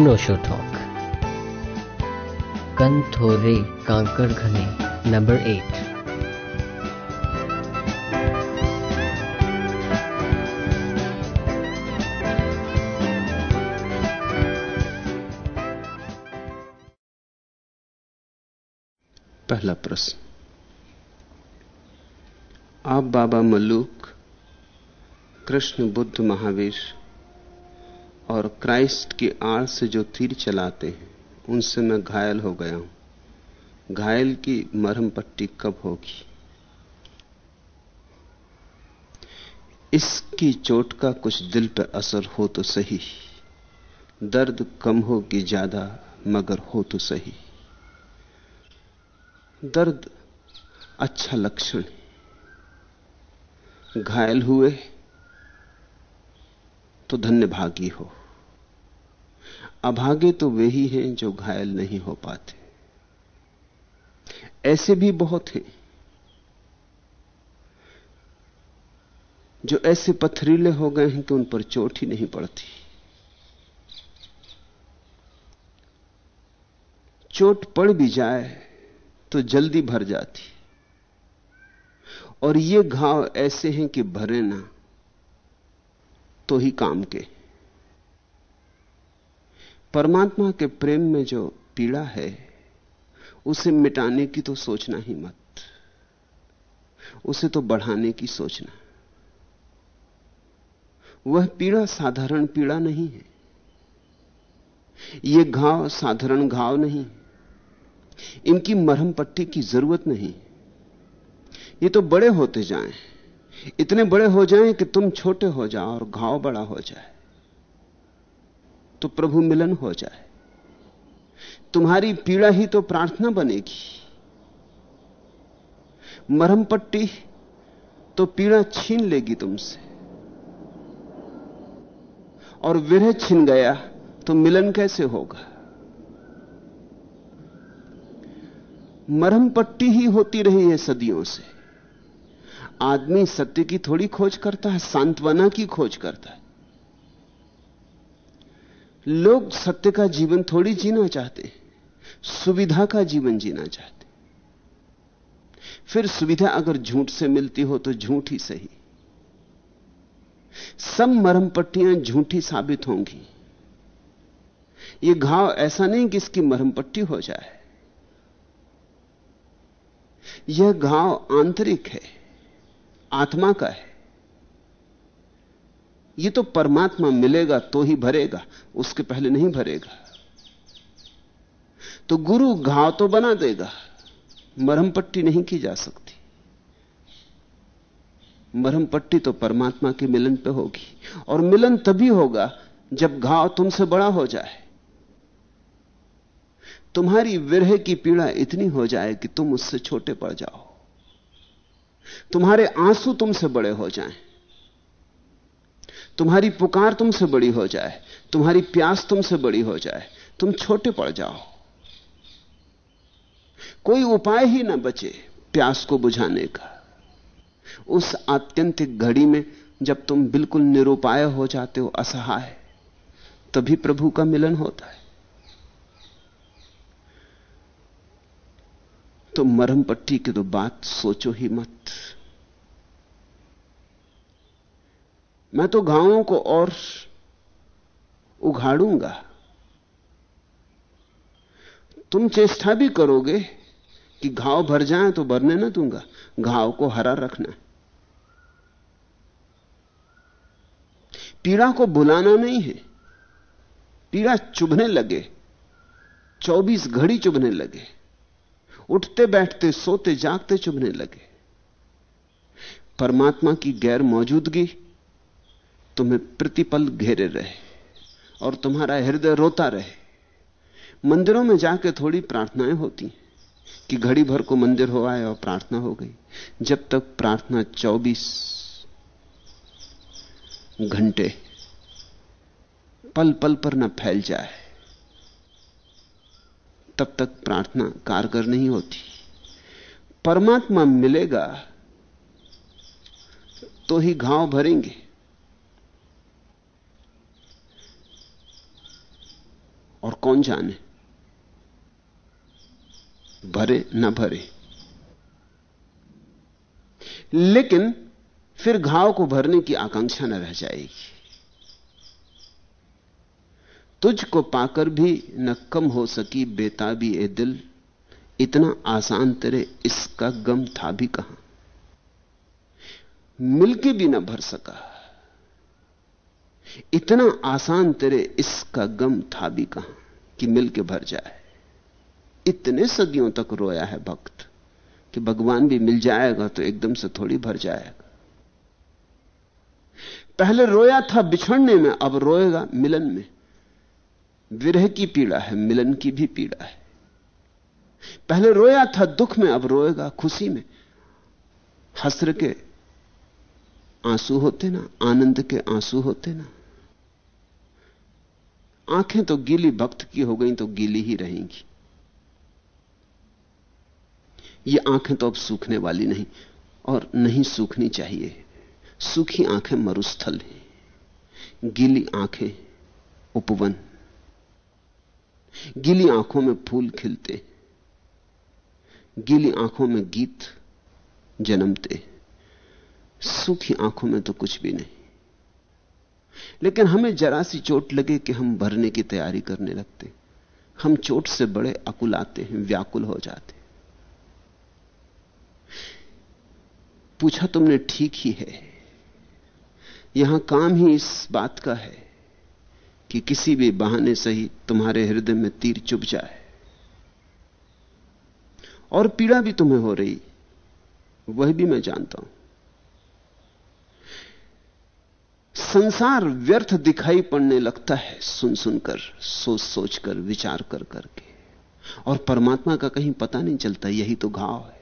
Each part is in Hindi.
अनोशो टॉक कंथोरे कांकड़ घने नंबर एट पहला प्रश्न। आप बाबा मल्लूक कृष्ण बुद्ध महावीर और क्राइस्ट की आड़ से जो तीर चलाते हैं, उनसे मैं घायल हो गया हूँ। घायल की मरहम पट्टी कब होगी? इसकी चोट का कुछ दिल पर असर हो तो सही, दर्द कम हो कि ज़्यादा, मगर हो तो सही। दर्द अच्छा लक्षण घायल हुए तो धन्य भागी हो। अभागे तो वे ही हैं जो घायल नहीं हो पाते। ऐसे भी बहुत हैं जो ऐसे पथरीले हो गए हैं कि उन पर चोट ही नहीं पड़ती। चोट पड़ भी जाए तो जल्दी भर जाती। और ये घाव ऐसे हैं कि भरे ना तो ही काम के परमात्मा के प्रेम में जो पीड़ा है, उसे मिटाने की तो सोचना ही मत। उसे तो बढ़ाने की सोचना। वह पीड़ा साधारण पीड़ा नहीं है। यह घाव साधारण घाव नहीं। इनकी मरहम पट्टी की ज़रूरत नहीं। ये तो बड़े होते जाएँ। इतने बड़े हो जाएँ कि तुम छोटे हो जाओ और घाव बड़ा हो जाए। तो प्रभु मिलन हो जाए। तुम्हारी पीड़ा ही तो प्रार्थना बनेगी। मरहम पट्टी तो पीड़ा छीन लेगी तुमसे। और विरह छिन गया तो मिलन कैसे होगा? मरहम पट्टी ही होती रही है सदियों से। आदमी सत्य की थोड़ी खोज करता है, सांत्वना की खोज करता है। लोग सत्य का जीवन थोड़ी जीना चाहते सुविधा का जीवन जीना चाहते फिर सुविधा अगर झूठ से मिलती हो तो झूठ ही सही। सब मरम पट्टियाँ झूठी साबित होंगी। यह घाव ऐसा नहीं कि इसकी मरहम पट्टी हो जाए। यह घाव आंतरिक है, आत्मा का है। यह तो परमात्मा मिलेगा तो ही भरेगा उसके पहले नहीं भरेगा। तो गुरु घाव तो बना देगा मरहम पट्टी नहीं की जा सकती। मरहम पट्टी तो परमात्मा के मिलन पे होगी और मिलन तभी होगा जब घाव तुमसे बड़ा हो जाए। तुम्हारी विरह की पीड़ा इतनी हो जाए कि तुम उससे छोटे पड़ जाओ। तुम्हारे आँसू तुमसे बड़े हो जाएँ, तुम्हारी पुकार तुमसे बड़ी हो जाए, तुम्हारी प्यास तुमसे बड़ी हो जाए, तुम छोटे पड़ जाओ। कोई उपाय ही ना बचे प्यास को बुझाने का। उस आत्यंतिक घड़ी में जब तुम बिल्कुल निरुपाय हो जाते हो, असहाय, तभी प्रभु का मिलन होता है। तो मरहम पट्टी की तो बात सोचो ही मत। मैं तो घावों को और उघाड़ूँगा। तुम चेष्टा भी करोगे कि घाव भर जाए तो भरने ना दूँगा। घाव को हरा रखना पीड़ा को बुलाना नहीं है। पीड़ा चुभने लगे। 24 घड़ी चुभने लगे। उठते बैठते सोते जागते चुभने लगे। परमात्मा की गैर मौजूदगी तुम्हें प्रतिपल घेरे रहे और तुम्हारा हृदय रोता रहे। मंदिरों में जाके थोड़ी प्रार्थनाएँ होती कि घड़ी भर को मंदिर हो आए और प्रार्थना हो गई। जब तक प्रार्थना 24 घंटे पल पल पर न फैल जाए, तब तक प्रार्थना कारगर नहीं होती। परमात्मा मिलेगा तो ही घाव भरेंगे। कौन जाने? भरे न भरे। लेकिन फिर घाव को भरने की आकांक्षा न रह जाएगी। तुझको पाकर भी न कम हो सकी बेताबी ए दिल। इतना आसान तेरे इसका गम था भी कहाँ? मिलके भी न भर सका। इतना आसान तेरे इसका गम था भी कहाँ कि मिलके भर जाए। इतने सदियों तक रोया है भक्त कि भगवान भी मिल जाएगा तो एकदम से थोड़ी भर जाएगा। पहले रोया था बिछड़ने में, अब रोएगा मिलन में। विरह की पीड़ा है, मिलन की भी पीड़ा है। पहले रोया था दुख में, अब रोएगा खुशी में। हसर के आँसू होते ना, आनंद के आँसू होते ना। आँखें तो गीली, भक्त की हो गई तो गीली ही रहेंगी। ये आँखें तो अब सूखने वाली नहीं, और नहीं सूखनी चाहिए। सूखी आँखें मरुस्थल हैं। गीली आँखें उपवन। गीली आँखों में फूल खिलते। गीली आँखों में गीत जन्मते। सूखी आँखों में तो कुछ भी नहीं। लेकिन हमें जरा सी चोट लगे कि हम भरने की तैयारी करने लगते। हम चोट से बड़े अकुल आते हैं, व्याकुल हो जाते पूछा तुमने ठीक ही है। यहाँ काम ही इस बात का है कि किसी भी बहाने से ही तुम्हारे हृदय में तीर चुभ जाए। और पीड़ा भी तुम्हें हो रही, वह भी मैं जानता हूँ। संसार व्यर्थ दिखाई पड़ने लगता है सुन सुनकर, सोच सोचकर, विचार कर करके। और परमात्मा का कहीं पता नहीं चलता, यही तो घाव है।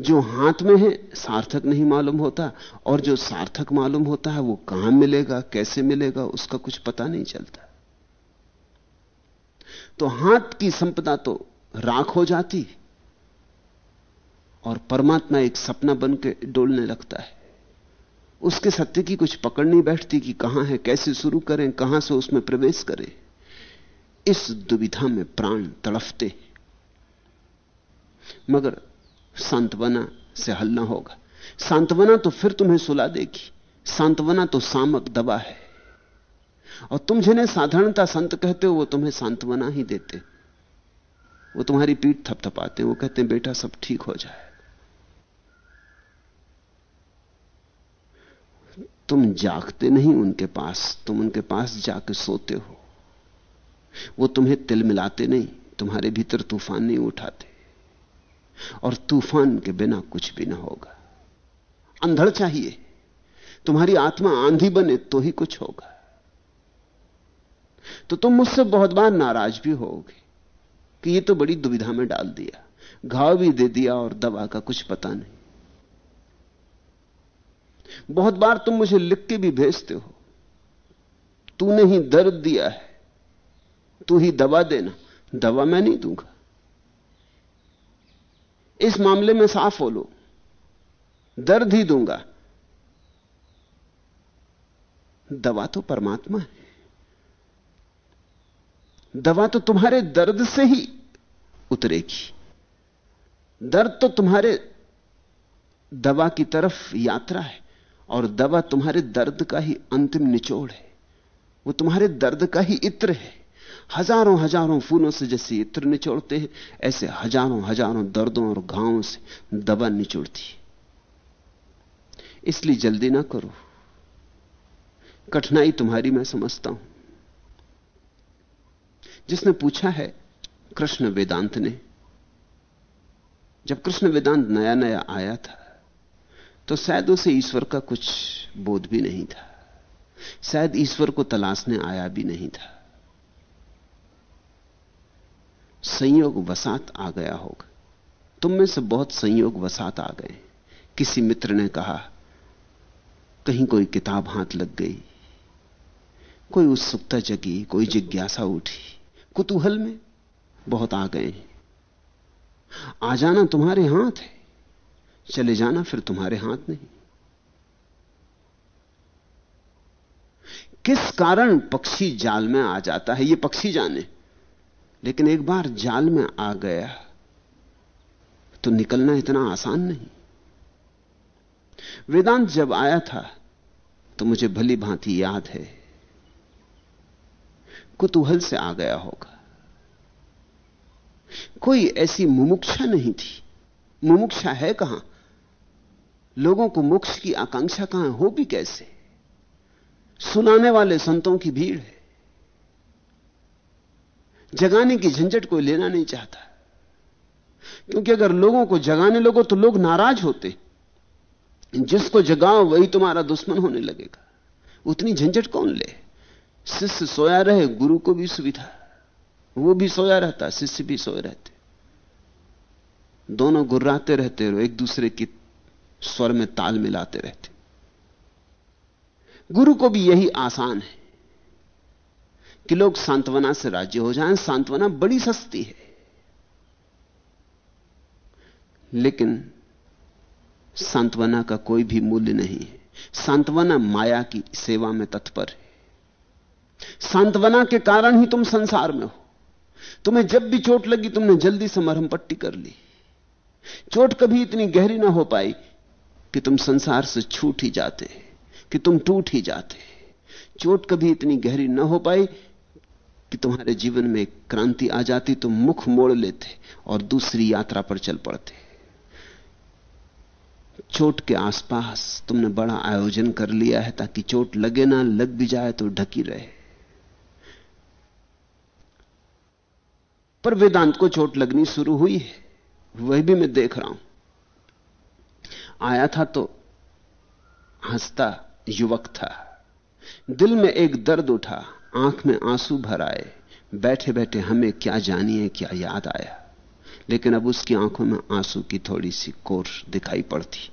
जो हाथ में है, सार्थक नहीं मालूम होता, और जो सार्थक मालूम होता है, वो कहाँ मिलेगा, कैसे मिलेगा, उसका कुछ पता नहीं चलता। तो हाथ की संपदा तो राख हो जाती, और परमात्मा एक सपना बन के डोलने लगता है। उसके सत्य की कुछ पकड़ नहीं बैठती कि कहाँ है, कैसे शुरू करें, कहाँ से उसमें प्रवेश करें। इस दुविधा में प्राण तड़फते मगर सांत्वना से हल ना होगा। सांत्वना तो फिर तुम्हें सुला देगी। सांत्वना तो सामक दबा है। और तुम जिन्हें साधारणता संत कहते हो, वो तुम्हें सांत्वना ही देते। वो तुम्हारी पीठ थपथपाते वो कहते हैं, बेटा, सब ठीक हो जाए। तुम जागते नहीं उनके पास, तुम उनके पास जाके सोते हो। वो तुम्हें तिल मिलाते नहीं, तुम्हारे भीतर तूफ़ान नहीं उठाते। और तूफ़ान के बिना कुछ भी ना होगा। अंधड़ चाहिए। तुम्हारी आत्मा आंधी बने तो ही कुछ होगा। तो तुम मुझसे बहुत बार नाराज़ भी होगे कि ये तो बड़ी दुविधा में डाल दिया। घाव भी दे दिया और दवा का कुछ पता नहीं। बहुत बार तुम मुझे लिख के भी भेजते हो। तूने ही दर्द दिया है। तू ही दवा देना। दवा मैं नहीं दूँगा। इस मामले में साफ़ हो लो। दर्द ही दूँगा। दवा तो परमात्मा है। दवा तो तुम्हारे दर्द से ही उतरेगी। दर्द तो तुम्हारे दवा की तरफ़ यात्रा है। और दवा तुम्हारे दर्द का ही अंतिम निचोड़ है। वो तुम्हारे दर्द का ही इत्र है। हज़ारों हज़ारों फूलों से जैसे इत्र निचोड़ते हैं, ऐसे हज़ारों हज़ारों दर्दों और घावों से दवा निचोड़ती इसलिए जल्दी ना करो। कठिनाई तुम्हारी मैं समझता हूँ। जिसने पूछा है, कृष्ण वेदांत ने, जब कृष्ण वेदांत नया नया आया था तो शायद उसे ईश्वर का कुछ बोध भी नहीं था। शायद ईश्वर को तलाशने आया भी नहीं था। संयोग वसात आ गया होगा। तुम में से बहुत संयोग वसात आ गए। किसी मित्र ने कहा, कहीं कोई किताब हाथ लग गई। कोई उत्सुकता जगी, कोई जिज्ञासा उठी। कुतूहल में बहुत आ गए। आ जाना तुम्हारे हाथ है। चले जाना फिर तुम्हारे हाथ नहीं। किस कारण पक्षी जाल में आ जाता है? ये पक्षी जाने। लेकिन एक बार जाल में आ गया तो निकलना इतना आसान नहीं। वेदांत जब आया था तो मुझे भली भांति याद है। कुतूहल से आ गया होगा। कोई ऐसी मुमुक्षा नहीं थी। मुमुक्षा है कहाँ? लोगों को मोक्ष की आकांक्षा कहाँ हो? भी कैसे? सुनाने वाले संतों की भीड़ है। जगाने की झंझट कोई लेना नहीं चाहता। क्योंकि अगर लोगों को जगाने लगो तो लोग नाराज़ होते। जिसको जगाओ वही तुम्हारा दुश्मन होने लगेगा। उतनी झंझट कौन ले? शिष्य सोया रहे, गुरु को भी सुविधा। वो भी सोया रहता, शिष्य भी सोए रहते। दोनों गुर्राते रहते और एक दूसरे की स्वर में ताल मिलाते रहते। गुरु को भी यही आसान है कि लोग सांत्वना से राज्य हो जाएँ। सांत्वना बड़ी सस्ती है। लेकिन सांत्वना का कोई भी मूल्य नहीं है। सांत्वना माया की सेवा में तत्पर है। सांत्वना के कारण ही तुम संसार में हो। तुम्हें जब भी चोट लगी, तुमने जल्दी से मरहम पट्टी कर ली। चोट कभी इतनी गहरी ना हो पाई कि तुम संसार से छूट ही जाते कि तुम टूट ही जाते चोट कभी इतनी गहरी ना हो पाई कि तुम्हारे जीवन में क्रांति आ जाती, तुम मुख मोड़ लेते और दूसरी यात्रा पर चल पड़ते। चोट के आसपास तुमने बड़ा आयोजन कर लिया है ताकि चोट लगे ना, लग भी जाए तो ढकी रहे। पर वेदांत को चोट लगनी शुरू हुई है, वह भी मैं देख रहा हूँ। आया था तो हंसता युवक था। दिल में एक दर्द उठा, आँख में आँसू भर आए। बैठे बैठे हमें क्या जानिए, क्या याद आया। लेकिन अब उसकी आँखों में आँसू की थोड़ी सी कोर दिखाई पड़ती।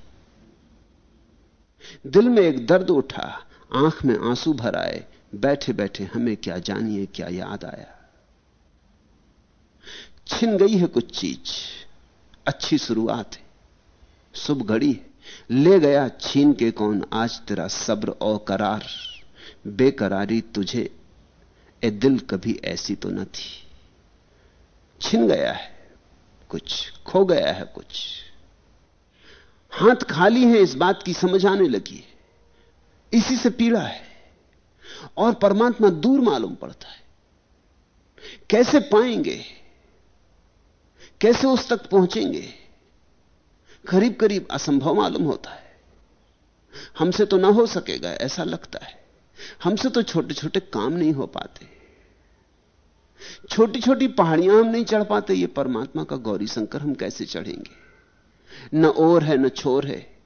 दिल में एक दर्द उठा, आँख में आँसू भर आए। बैठे बैठे हमें क्या जानिए, क्या याद आया। छिन गई है कुछ चीज़, अच्छी शुरुआत है। शुभ घड़ी। ले गया छीन के कौन? आज तेरा सब्र और करार बेकरारी तुझे। ए दिल कभी ऐसी तो न थी। छिन गया है कुछ, खो गया है कुछ। हाथ खाली है, इस बात की समझ आने लगी है। इसी से पीड़ा है, और परमात्मा दूर मालूम पड़ता है। कैसे पाएँगे? कैसे उस तक पहुँचेंगे? करीब करीब असंभव मालूम होता है। हमसे तो ना हो सकेगा, ऐसा लगता है। हमसे तो छोटे छोटे काम नहीं हो पाते। छोटी छोटी पहाड़ियाँ हम नहीं चढ़ पाते, ये परमात्मा का गौरी शंकर हम कैसे चढ़ेंगे? न ओर है, न छोर है।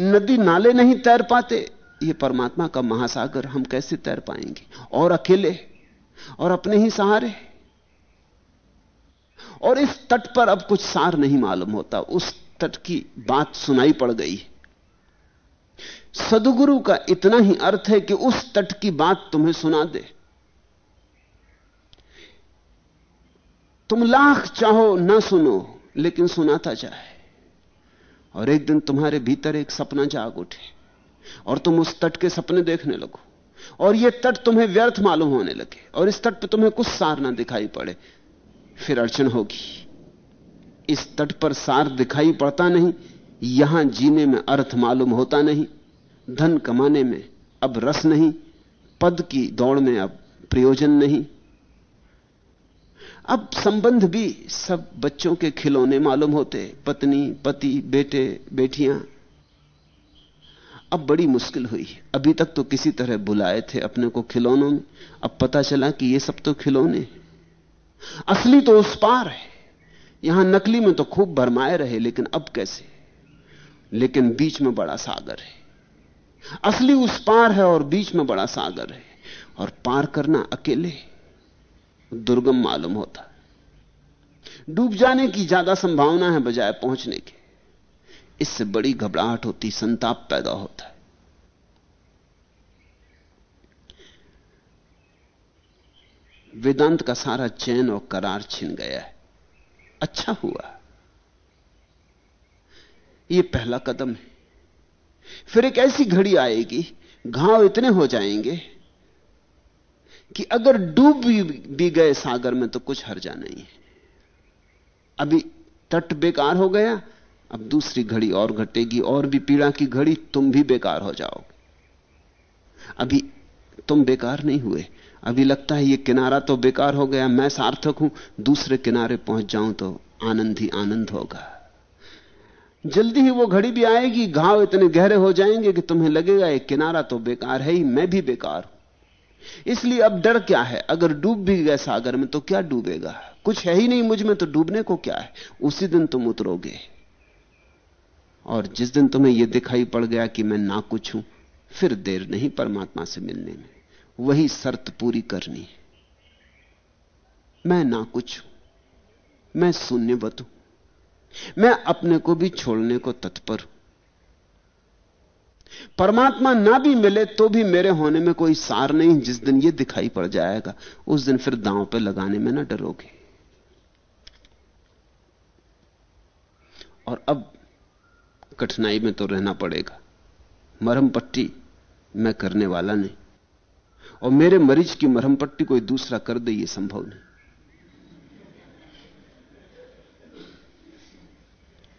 नदी नाले नहीं तैर पाते, ये परमात्मा का महासागर हम कैसे तैर पाएँगे? और अकेले, और अपने ही सहारे। और इस तट पर अब कुछ सार नहीं मालूम होता, उस तट की बात सुनाई पड़ गई। सदगुरु का इतना ही अर्थ है कि उस तट की बात तुम्हें सुना दे। तुम लाख चाहो, ना सुनो, लेकिन सुनाता जाए। और एक दिन तुम्हारे भीतर एक सपना जाग उठे, और तुम उस तट के सपने देखने लगो, और यह तट तुम्हें व्यर्थ मालूम होने लगे, और इस तट पर तुम्हें कुछ सार ना दिखाई पड़े। फिर अड़चन होगी। इस तट पर सार दिखाई पड़ता नहीं, यहाँ जीने में अर्थ मालूम होता नहीं, धन कमाने में अब रस नहीं, पद की दौड़ में अब प्रयोजन नहीं। अब संबंध भी सब बच्चों के खिलौने मालूम होते, पत्नी, पति, बेटे, बेटियाँ। अब बड़ी मुश्किल हुई। अभी तक तो किसी तरह बुलाए थे अपने को खिलौनों में। अब पता चला कि ये सब तो खिलौने असली तो उस पार है। यहाँ नकली में तो खूब भरमाए रहे, लेकिन अब कैसे? लेकिन बीच में बड़ा सागर है। असली उस पार है और बीच में बड़ा सागर है। और पार करना अकेले दुर्गम मालूम होता डूब जाने की ज़्यादा संभावना है बजाय पहुँचने के। इससे बड़ी घबराहट होती, संताप पैदा होता है। वेदांत का सारा चैन और करार छिन गया है। अच्छा हुआ। यह पहला कदम है। फिर एक ऐसी घड़ी आएगी घाव इतने हो जाएँगे कि अगर डूब भी, गए सागर में तो कुछ हर्जा नहीं है। अभी तट बेकार हो गया अब दूसरी घड़ी और घटेगी और भी पीड़ा की घड़ी तुम भी बेकार हो जाओगे। अभी तुम बेकार नहीं हुए। अभी लगता है ये किनारा तो बेकार हो गया, मैं सार्थक हूँ, दूसरे किनारे पहुँच जाऊँ तो आनंद ही आनंद होगा। जल्दी ही वो घड़ी भी आएगी, घाव इतने गहरे हो जाएँगे कि तुम्हें लगेगा ये किनारा तो बेकार है ही, मैं भी बेकार हूँ। इसलिए अब डर क्या है? अगर डूब भी गए सागर में तो क्या डूबेगा? कुछ है ही नहीं मुझमें तो डूबने को क्या है? उसी दिन तुम उतरोगे। और जिस दिन तुम्हें यह दिखाई पड़ गया कि मैं ना कुछ हूँ, फिर देर नहीं परमात्मा से मिलने में। वही शर्त पूरी करनी मैं ना कुछ हूँ, मैं शून्यवत हूँ, मैं अपने को भी छोड़ने को तत्पर हूँ। परमात्मा ना भी मिले तो भी मेरे होने में कोई सार नहीं, जिस दिन यह दिखाई पड़ जाएगा, उस दिन फिर दांव पे लगाने में ना डरोगे। और अब कठिनाई में तो रहना पड़ेगा। मरहम पट्टी मैं करने वाला नहीं। और मेरे मरीज़ की मरहम पट्टी कोई दूसरा कर दे, ये संभव नहीं।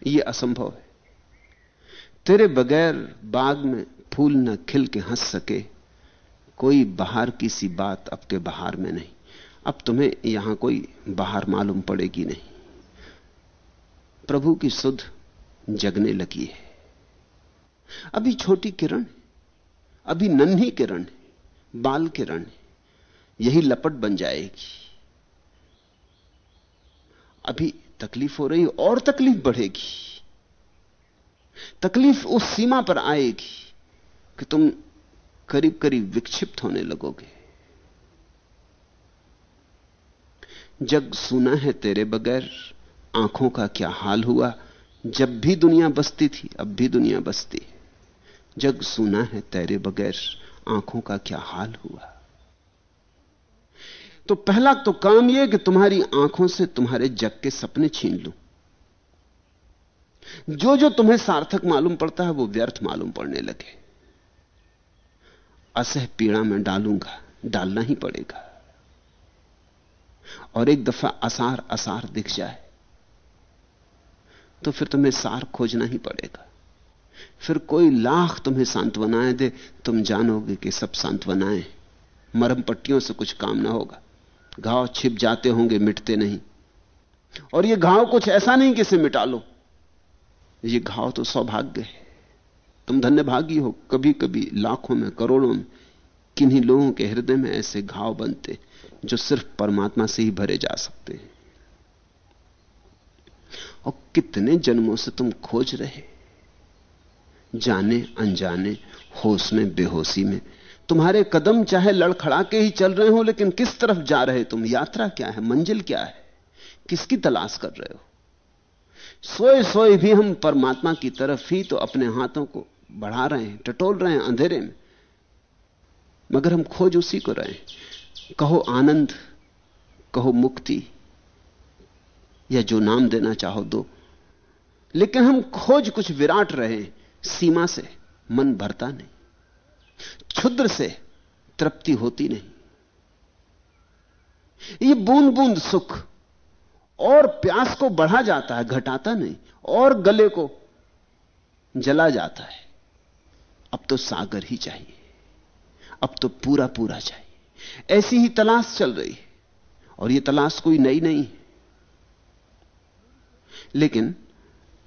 ये असंभव है। तेरे बगैर बाग में फूल न खिल के हंस सके, कोई बाहर की सी बात अब के बाहर में नहीं। अब तुम्हें यहाँ कोई बाहर मालूम पड़ेगी नहीं। प्रभु की सुध जगने लगी है। अभी छोटी किरण अभी नन्ही किरण बाल किरण यही लपट बन जाएगी। अभी तकलीफ़ हो रही, और तकलीफ़ बढ़ेगी। तकलीफ़ उस सीमा पर आएगी कि तुम करीब करीब विक्षिप्त होने लगोगे। जग सुना है तेरे बगैर, आँखों का क्या हाल हुआ? जब भी दुनिया बसती थी, अब भी दुनिया बसती जग सुना है तेरे बगैर आँखों का क्या हाल हुआ? तो पहला तो काम यह कि तुम्हारी आँखों से तुम्हारे जग के सपने छीन लूँ। जो जो तुम्हें सार्थक मालूम पड़ता है, वो व्यर्थ मालूम पड़ने लगे। असह पीड़ा में डालूँगा, डालना ही पड़ेगा। और एक दफ़ा असार असार दिख जाए तो फिर तुम्हें सार खोजना ही पड़ेगा। फिर कोई लाख तुम्हें सांत्वनाएँ दे, तुम जानोगे कि सब सांत्वनाएँ मरम पट्टियों से कुछ काम ना होगा। घाव छिप जाते होंगे, मिटते नहीं। और ये घाव कुछ ऐसा नहीं कि इसे मिटा लो। ये घाव तो सौभाग्य है। तुम धन्य भागी हो। कभी कभी लाखों में, करोड़ों में, किन्हीं लोगों के हृदय में ऐसे घाव बनते, जो सिर्फ़ परमात्मा से ही भरे जा सकते हैं। और कितने जन्मों से तुम खोज रहे जाने, अनजाने, होश में, बेहोशी में। तुम्हारे कदम चाहे लड़खड़ा के ही चल रहे हो, लेकिन किस तरफ़ जा रहे तुम? यात्रा क्या है? मंजिल क्या है? किसकी तलाश कर रहे हो? सोए सोए भी हम परमात्मा की तरफ़ ही तो अपने हाथों को बढ़ा रहे हैं, टटोल रहे हैं अंधेरे में। मगर हम खोज उसी को रहे हैं। कहो आनंद, कहो मुक्ति, या जो नाम देना चाहो दो। लेकिन हम खोज कुछ विराट रहे सीमा से मन भरता नहीं, क्षुद्र से तृप्ति होती नहीं। ये बूंद बूंद सुख और प्यास को बढ़ा जाता है, घटाता नहीं, और गले को जला जाता है। अब तो सागर ही चाहिए, अब तो पूरा पूरा चाहिए। ऐसी ही तलाश चल रही है, और यह तलाश कोई नई नहीं है। लेकिन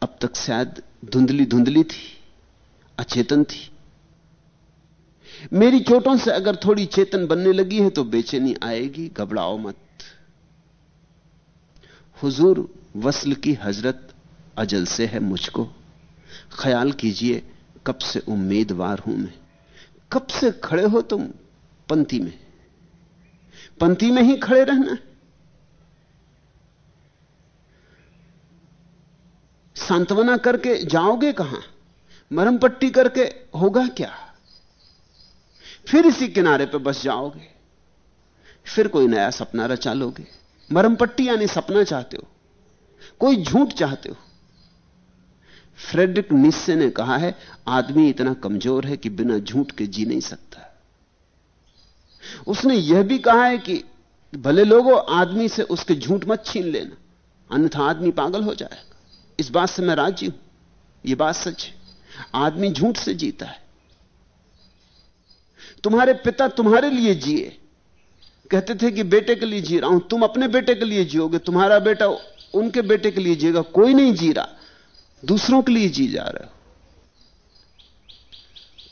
अब तक शायद धुंधली धुंधली थी। अचेतन थी। मेरी चोटों से अगर थोड़ी चेतन बनने लगी है तो बेचैनी आएगी, घबराओ मत। हुजूर, वसल की हज़रत अजल से है मुझको। ख्याल कीजिए, कब से उम्मीदवार हूँ मैं। कब से खड़े हो तुम पंथी में? पंथी में ही खड़े रहना सांत्वना करके जाओगे कहाँ? मरम पट्टी करके होगा क्या? फिर इसी किनारे पर बस जाओगे। फिर कोई नया सपना रचा लोगे। मरम पट्टी यानी सपना चाहते हो। कोई झूठ चाहते हो। फ्रेडरिक निस्से ने कहा है, आदमी इतना कमज़ोर है कि बिना झूठ के जी नहीं सकता। उसने यह भी कहा है कि भले लोगों, आदमी से उसके झूठ मत छीन लेना। अन्यथा आदमी पागल हो जाएगा। इस बात से मैं राज़ी हूँ। यह बात सच है। आदमी झूठ से जीता है। तुम्हारे पिता तुम्हारे लिए जिए। कहते थे कि बेटे के लिए जी रहा हूँ, तुम अपने बेटे के लिए जियोगे, तुम्हारा बेटा उनके बेटे के लिए जिएगा, कोई नहीं जी रहा, दूसरों के लिए जी जा रहे हो।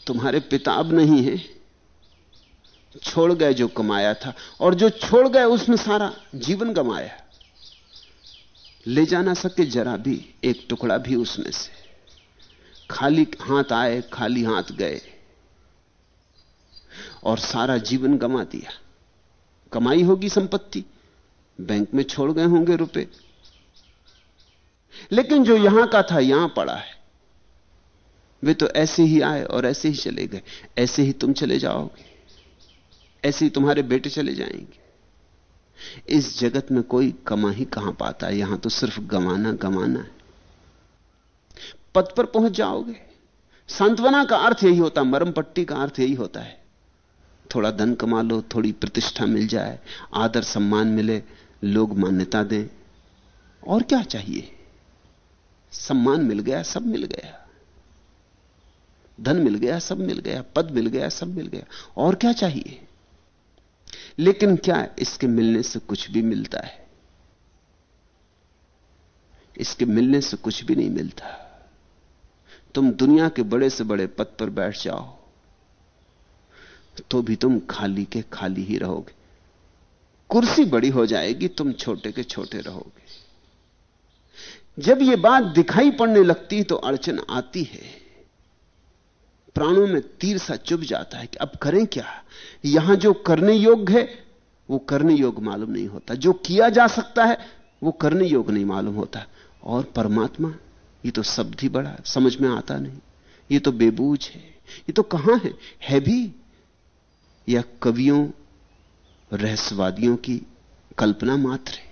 तुम्हारे पिता अब नहीं है, छोड़ गए जो कमाया था, और जो छोड़ गए उसमें सारा जीवन गमाया ले जा ना सके जरा भी, एक टुकड़ा भी उसमें से। खाली हाथ आए, खाली हाथ गए। और सारा जीवन गमा दिया। कमाई होगी संपत्ति, बैंक में छोड़ गए होंगे रुपए। लेकिन जो यहाँ का था, यहाँ पड़ा है। वे तो ऐसे ही आए और ऐसे ही चले गए। ऐसे ही तुम चले जाओगे। ऐसे ही तुम्हारे बेटे चले जाएँगे। इस जगत में कोई कमा ही कहाँ पाता है? यहाँ तो सिर्फ़ गमाना गमाना है। पद पर पहुँच जाओगे। सांत्वना का अर्थ यही होता, मरम पट्टी का अर्थ यही होता है। थोड़ा धन कमा लो, थोड़ी प्रतिष्ठा मिल जाए, आदर सम्मान मिले, लोग मान्यता दें। और क्या चाहिए? सम्मान मिल गया, सब मिल गया। धन मिल गया, सब मिल गया, पद मिल गया, सब मिल गया। और क्या चाहिए? लेकिन क्या इसके मिलने से कुछ भी मिलता है? इसके मिलने से कुछ भी नहीं मिलता। तुम दुनिया के बड़े से बड़े पद पर बैठ जाओ तो भी तुम खाली के खाली ही रहोगे। कुर्सी बड़ी हो जाएगी, तुम छोटे के छोटे रहोगे। जब यह बात दिखाई पड़ने लगती तो अड़चन आती है। प्राणों में तीर सा चुभ जाता है कि अब करें क्या? यहाँ जो करने योग्य है, वो करने योग्य मालूम नहीं होता। जो किया जा सकता है, वो करने योग्य नहीं मालूम होता। और परमात्मा ये तो शब्द ही बड़ा, समझ में आता नहीं। ये तो बेबूझ है। ये तो कहाँ है? है भी? या कवियों, रहस्यवादियों की कल्पना मात्र है?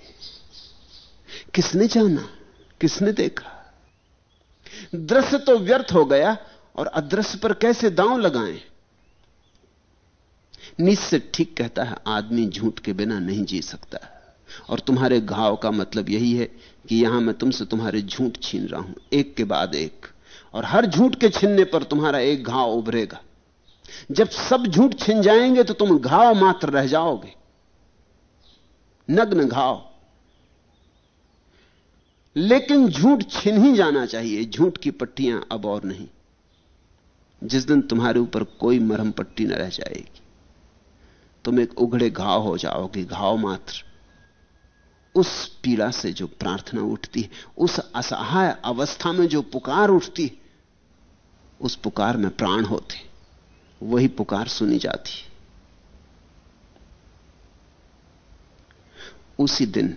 किसने जाना? किसने देखा? दृश्य तो व्यर्थ हो गया, और अदृश्य पर कैसे दांव लगाएँ? निश्चित ठीक कहता है, आदमी झूठ के बिना नहीं जी सकता। और तुम्हारे घाव का मतलब यही है कि यहाँ मैं तुमसे तुम्हारे झूठ छीन रहा हूँ, एक के बाद एक। और हर झूठ के छीनने पर तुम्हारा एक घाव उभरेगा। जब सब झूठ छिन जाएँगे तो तुम घाव मात्र रह जाओगे। नग्न घाव। लेकिन झूठ छिन ही जाना चाहिए, झूठ की पट्टियाँ अब और नहीं। जिस दिन तुम्हारे ऊपर कोई मरहम पट्टी न रह जाएगी, तुम एक उघड़े घाव हो जाओगे, घाव मात्र। उस पीड़ा से जो प्रार्थना उठती है, उस असहाय अवस्था में जो पुकार उठती है, उस पुकार में प्राण होते वही पुकार सुनी जाती उसी दिन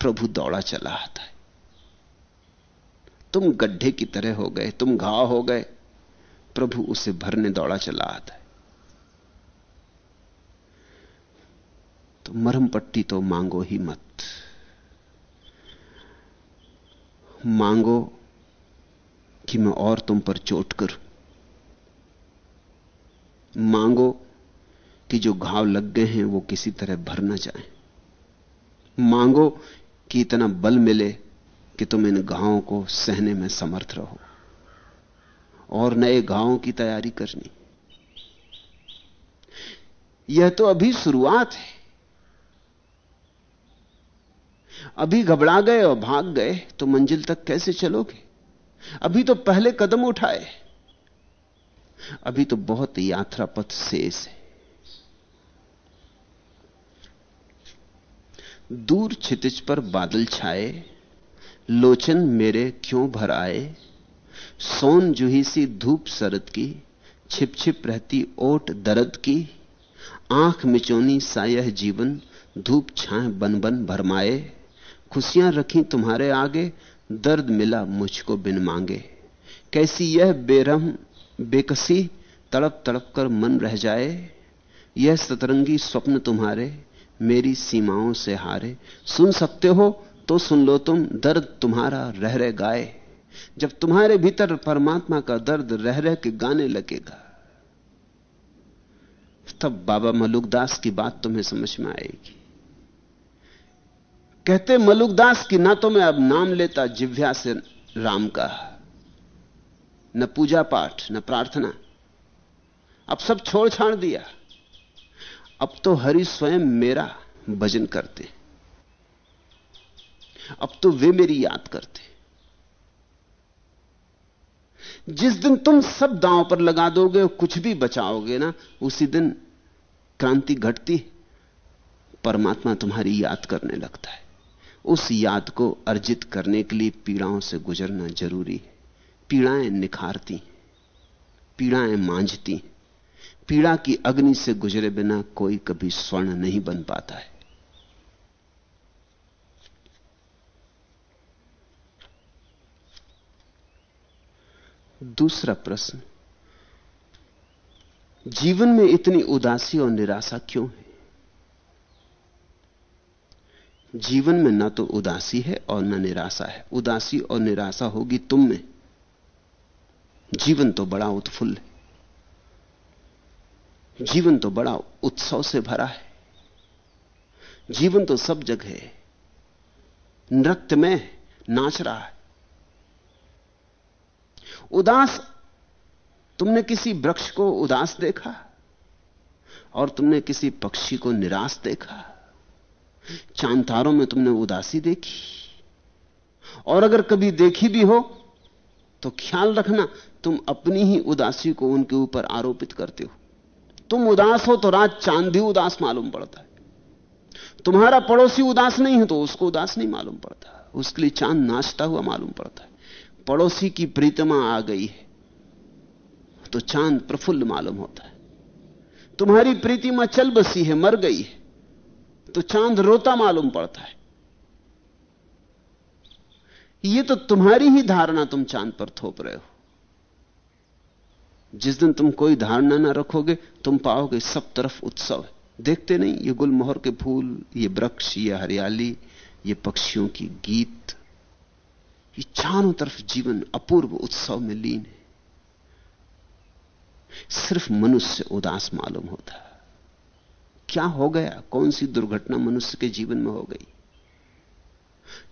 प्रभु दौड़ा चला आता है। तुम गड्ढे की तरह हो गए, तुम घाव हो गए, प्रभु उसे भरने दौड़ा चला आता है। तो मरहम पट्टी तो मांगो ही मत। मांगो कि मैं और तुम पर चोट करूँ। मांगो कि जो घाव लग गए हैं वो किसी तरह भर ना जाए। मांगो कि इतना बल मिले कि तुम इन घावों को सहने में समर्थ रहो। और नए घावों की तैयारी करनी। यह तो अभी शुरुआत है। अभी घबरा गए और भाग गए तो मंजिल तक कैसे चलोगे? अभी तो पहले कदम उठाए। अभी तो बहुत यात्रा पथ शेष है। दूर छितिज पर बादल छाए, लोचन मेरे क्यों भर आए? सोन जुही सी धूप सरद की, छिप छिप रहती ओट दर्द की, आँख मिचोनी सा यह जीवन धूप छाए बन बन भरमाए। खुशियाँ रखी तुम्हारे आगे, दर्द मिला मुझको बिन मांगे। कैसी यह बेरम बेकसी, तड़प तड़प कर मन रह जाए? यह सतरंगी स्वप्न तुम्हारे, मेरी सीमाओं से हारे। सुन सकते हो तो सुन लो तुम, दर्द तुम्हारा रह रह गाए। जब तुम्हारे भीतर परमात्मा का दर्द रह रह के गाने लगेगा, तब बाबा मलुकदास की बात तुम्हें समझ में आएगी। कहते मलुकदास की ना तो मैं अब नाम लेता, जिव्या से राम का। न पूजा पाठ, न प्रार्थना। अब सब छोड़ छाड़ दिया। अब तो हरि स्वयं मेरा भजन करते। अब तो वे मेरी याद करते। जिस दिन तुम सब दांव पर लगा दोगे और कुछ भी बचाओगे ना, उसी दिन क्रांति घटती, परमात्मा तुम्हारी याद करने लगता है। उस याद को अर्जित करने के लिए पीड़ाओं से गुजरना ज़रूरी है। पीड़ाएँ निखारती, पीड़ाएँ मांझती। पीड़ा की अग्नि से गुजरे बिना कोई कभी स्वर्ण नहीं बन पाता है। दूसरा प्रश्न, जीवन में इतनी उदासी और निराशा क्यों है? जीवन में ना तो उदासी है और ना निराशा है। उदासी और निराशा होगी तुम में। जीवन तो बड़ा उत्फुल्ल है। जीवन तो बड़ा उत्सव से भरा है। जीवन तो सब जगह है। नृत्य में नाच रहा है। उदास, तुमने किसी वृक्ष को उदास देखा? और तुमने किसी पक्षी को निराश देखा? चांतारों में तुमने उदासी देखी? और अगर कभी देखी भी हो तो ख्याल रखना, तुम अपनी ही उदासी को उनके ऊपर आरोपित करते हो। तुम उदास हो तो रात चाँद भी उदास मालूम पड़ता है। तुम्हारा पड़ोसी उदास नहीं है तो उसको उदास नहीं मालूम पड़ता। उसके लिए चाँद नाचता हुआ मालूम पड़ता है। पड़ोसी की प्रीतमा आ गई है तो चाँद प्रफुल्ल मालूम होता है। तुम्हारी प्रीतिमा चल बसी है, मर गई है। तो चाँद रोता मालूम पड़ता है। यह तो तुम्हारी ही धारणा तुम चाँद पर थोप रहे हो। जिस दिन तुम कोई धारणा ना रखोगे, तुम पाओगे सब तरफ़ उत्सव है। देखते नहीं, ये गुलमोहर के फूल, ये वृक्ष, ये हरियाली, ये पक्षियों की गीत, ये चारों तरफ़ जीवन अपूर्व उत्सव में लीन है। सिर्फ़ मनुष्य उदास मालूम होता है। क्या हो गया? कौन सी दुर्घटना मनुष्य के जीवन में हो गई?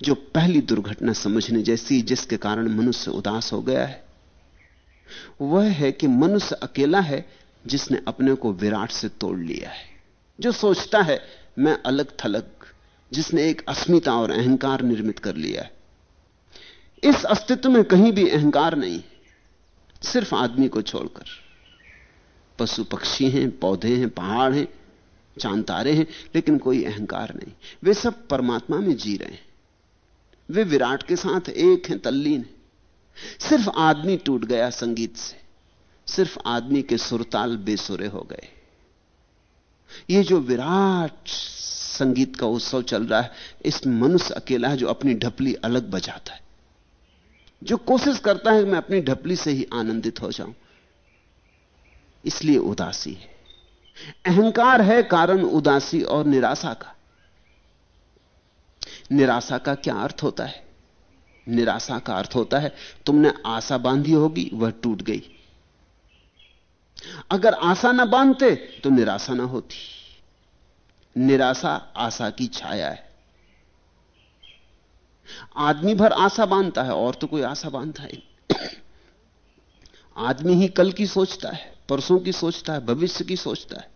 जो पहली दुर्घटना समझने जैसी, जिसके कारण मनुष्य उदास हो गया है, वह है कि मनुष्य अकेला है, जिसने अपने को विराट से तोड़ लिया है। जो सोचता है, मैं अलग थलग, जिसने एक अस्मिता और अहंकार निर्मित कर लिया है। इस अस्तित्व में कहीं भी अहंकार नहीं, सिर्फ़ आदमी को छोड़कर। पशु पक्षी हैं, पौधे हैं, पहाड़ हैं चाँद तारे हैं, लेकिन कोई अहंकार नहीं। वे सब परमात्मा में जी रहे हैं। वे विराट के साथ एक हैं, तल्लीन है। सिर्फ़ आदमी टूट गया संगीत से। सिर्फ़ आदमी के सुरताल बेसुरे हो गए। ये जो विराट संगीत का उत्सव चल रहा है, इस मनुष्य अकेला है जो अपनी ढपली अलग बजाता है। जो कोशिश करता है मैं अपनी ढपली से ही आनंदित हो जाऊँ, इसलिए उदासी है। अहंकार है कारण उदासी और निराशा का। निराशा का क्या अर्थ होता है? निराशा का अर्थ होता है, तुमने आशा बांधी होगी, वह टूट गई। अगर आशा ना बांधते तो निराशा ना होती। निराशा आशा की छाया है। आदमी भर आशा बांधता है, और तो कोई आशा बांधता है आदमी ही कल की सोचता है, परसों की सोचता है, भविष्य की सोचता है।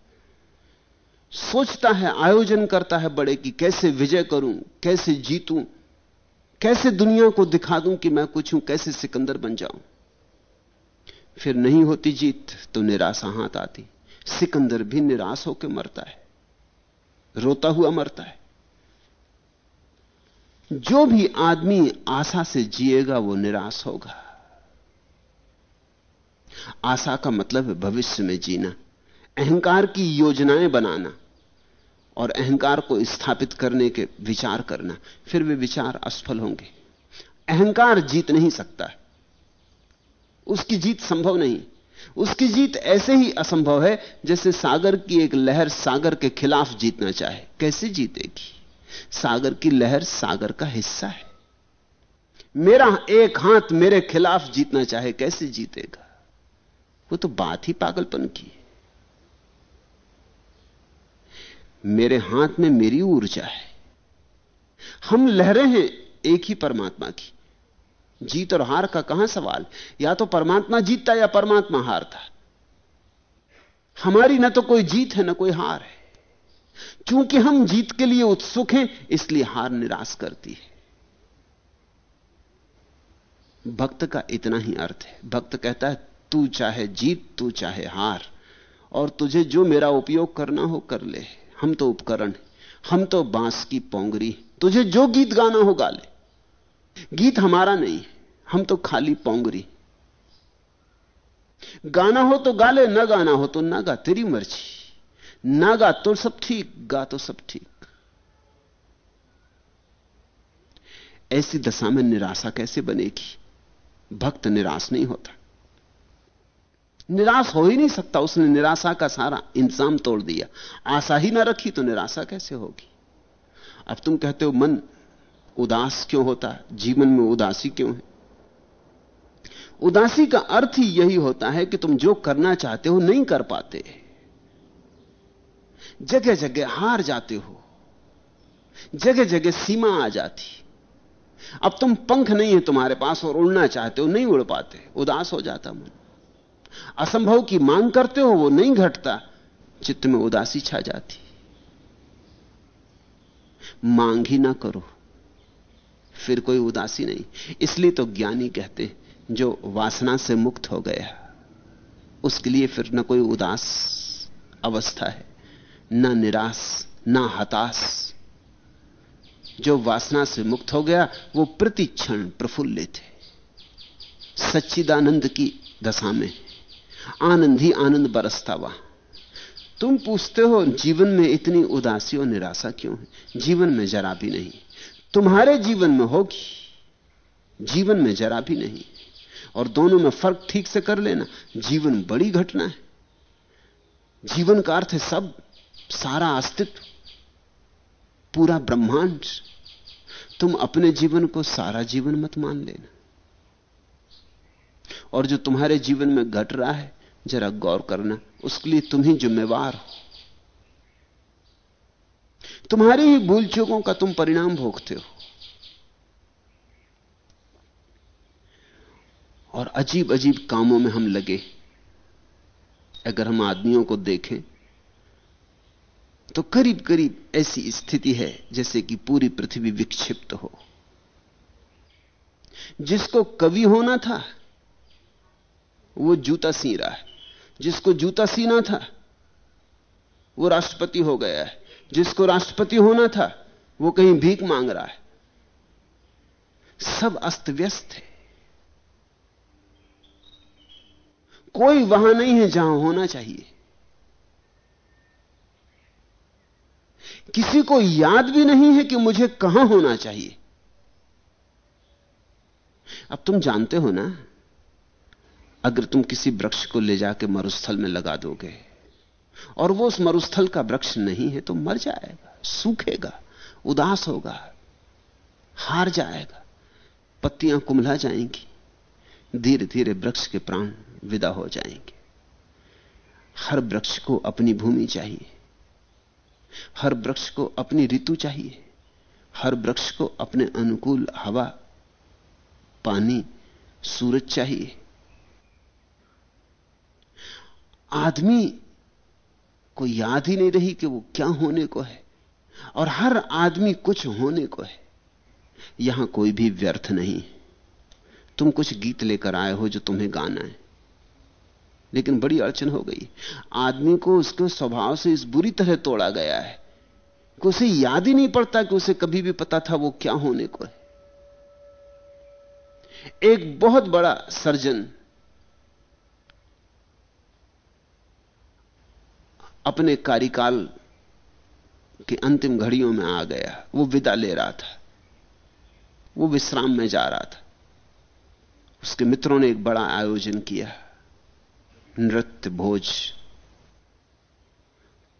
सोचता है, आयोजन करता है बड़े कि, कैसे विजय करूँ, कैसे जीतूं, कैसे दुनिया को दिखा दूँ कि मैं कुछ हूँ, कैसे सिकंदर बन जाऊँ। फिर नहीं होती जीत तो निराशा हाथ आती। सिकंदर भी निराश होकर मरता है, रोता हुआ मरता है। जो भी आदमी आशा से जिएगा, वो निराश होगा। आशा का मतलब है भविष्य में जीना। अहंकार की योजनाएँ बनाना और अहंकार को स्थापित करने के विचार करना, फिर वे विचार असफल होंगे। अहंकार जीत नहीं सकता। उसकी जीत संभव नहीं। उसकी जीत ऐसे ही असंभव है जैसे सागर की एक लहर सागर के खिलाफ जीतना चाहे। कैसे जीतेगी? सागर की लहर सागर का हिस्सा है। मेरा एक हाथ मेरे खिलाफ जीतना चाहे, कैसे जीतेगा? वो तो बात ही पागलपन की है। मेरे हाथ में मेरी ऊर्जा है। हम लहरें हैं एक ही परमात्मा की। जीत और हार का कहाँ सवाल? या तो परमात्मा जीतता या परमात्मा हारता। हमारी ना तो कोई जीत है, ना कोई हार है। क्योंकि हम जीत के लिए उत्सुक हैं, इसलिए हार निराश करती है। भक्त का इतना ही अर्थ है। भक्त कहता है, तू चाहे जीत, तू चाहे हार, और तुझे जो मेरा उपयोग करना हो, कर ले। हम तो उपकरण हम तो बाँस की पोंगरी तुझे जो गीत गाना हो गा ले। गीत हमारा नहीं हम तो खाली पोंगरी गाना हो तो गा ले, न गाना हो तो ना गा, तेरी मर्ज़ी। ना गा तो सब ठीक, गा तो सब ठीक। ऐसी दशा में निराशा कैसे बनेगी? भक्त निराश नहीं होता। निराश हो ही नहीं सकता। उसने निराशा का सारा इंतज़ाम तोड़ दिया। आशा ही ना रखी तो निराशा कैसे होगी? अब तुम कहते हो, मन उदास क्यों होता है? जीवन में उदासी क्यों है? उदासी का अर्थ ही यही होता है कि तुम जो करना चाहते हो नहीं कर पाते। जगह जगह हार जाते हो। जगह जगह सीमा आ जाती। अब तुम पंख नहीं है तुम्हारे पास और उड़ना चाहते हो, नहीं उड़ पाते। उदास हो जाता मन। असंभव की मांग करते हो, वो नहीं घटता। चित्त में उदासी छा जाती। मांग ही ना करो। फिर कोई उदासी नहीं। इसलिए तो ज्ञानी कहते जो वासना से मुक्त हो गया, उसके लिए फिर ना कोई उदास अवस्था है, ना निराश, ना हताश। जो वासना से मुक्त हो गया, वो प्रति क्षण प्रफुल्लित है। सच्चिदानंद की दशा में आनंद ही आनंद बरसता वहाँ तुम पूछते हो, जीवन में इतनी उदासी और निराशा क्यों है? जीवन में जरा भी नहीं। तुम्हारे जीवन में होगी। जीवन में जरा भी नहीं। और दोनों में फ़र्क ठीक से कर लेना, जीवन बड़ी घटना है। जीवन का अर्थ है सब, सारा अस्तित्व, पूरा ब्रह्मांड। तुम अपने जीवन को सारा जीवन मत मान लेना। और जो तुम्हारे जीवन में घट रहा है जरा गौर करना, उसके लिए तुम ही जिम्मेवार हो। तुम्हारी ही भूल चूकों का तुम परिणाम भोगते हो। और अजीब अजीब कामों में हम लगे। अगर हम आदमियों को देखें तो करीब करीब ऐसी स्थिति है, जैसे कि पूरी पृथ्वी विक्षिप्त हो। जिसको कवि होना था, वो जूता सी रहा है। जिसको जूता सीना था, वो राष्ट्रपति हो गया है। जिसको राष्ट्रपति होना था, वो कहीं भीख मांग रहा है। सब अस्त व्यस्त है। कोई वहाँ नहीं है जहाँ होना चाहिए। किसी को याद भी नहीं है कि मुझे कहाँ होना चाहिए। अब तुम जानते हो ना अगर तुम किसी वृक्ष को ले जाके मरुस्थल में लगा दोगे, और वो उस मरुस्थल का वृक्ष नहीं है तो मर जाएगा, सूखेगा, उदास होगा, हार जाएगा, पत्तियाँ कुमला जाएँगी धीरे धीरे वृक्ष के प्राण विदा हो जाएँगे। हर वृक्ष को अपनी भूमि चाहिए, हर वृक्ष को अपनी ऋतु चाहिए, हर वृक्ष को अपने अनुकूल हवा, पानी, सूरज चाहिए। आदमी को याद ही नहीं रही कि वो क्या होने को है। और हर आदमी कुछ होने को है। यहाँ कोई भी व्यर्थ नहीं। तुम कुछ गीत लेकर आए हो जो तुम्हें गाना है। लेकिन बड़ी अड़चन हो गई। आदमी को उसके स्वभाव से इस बुरी तरह तोड़ा गया है कि उसे याद ही नहीं पड़ता कि उसे कभी भी पता था वो क्या होने को है। एक बहुत बड़ा सर्जन अपने कार्यकाल की अंतिम घड़ियों में आ गया। वो विदा ले रहा था। वो विश्राम में जा रहा था। उसके मित्रों ने एक बड़ा आयोजन किया। नृत्य भोज।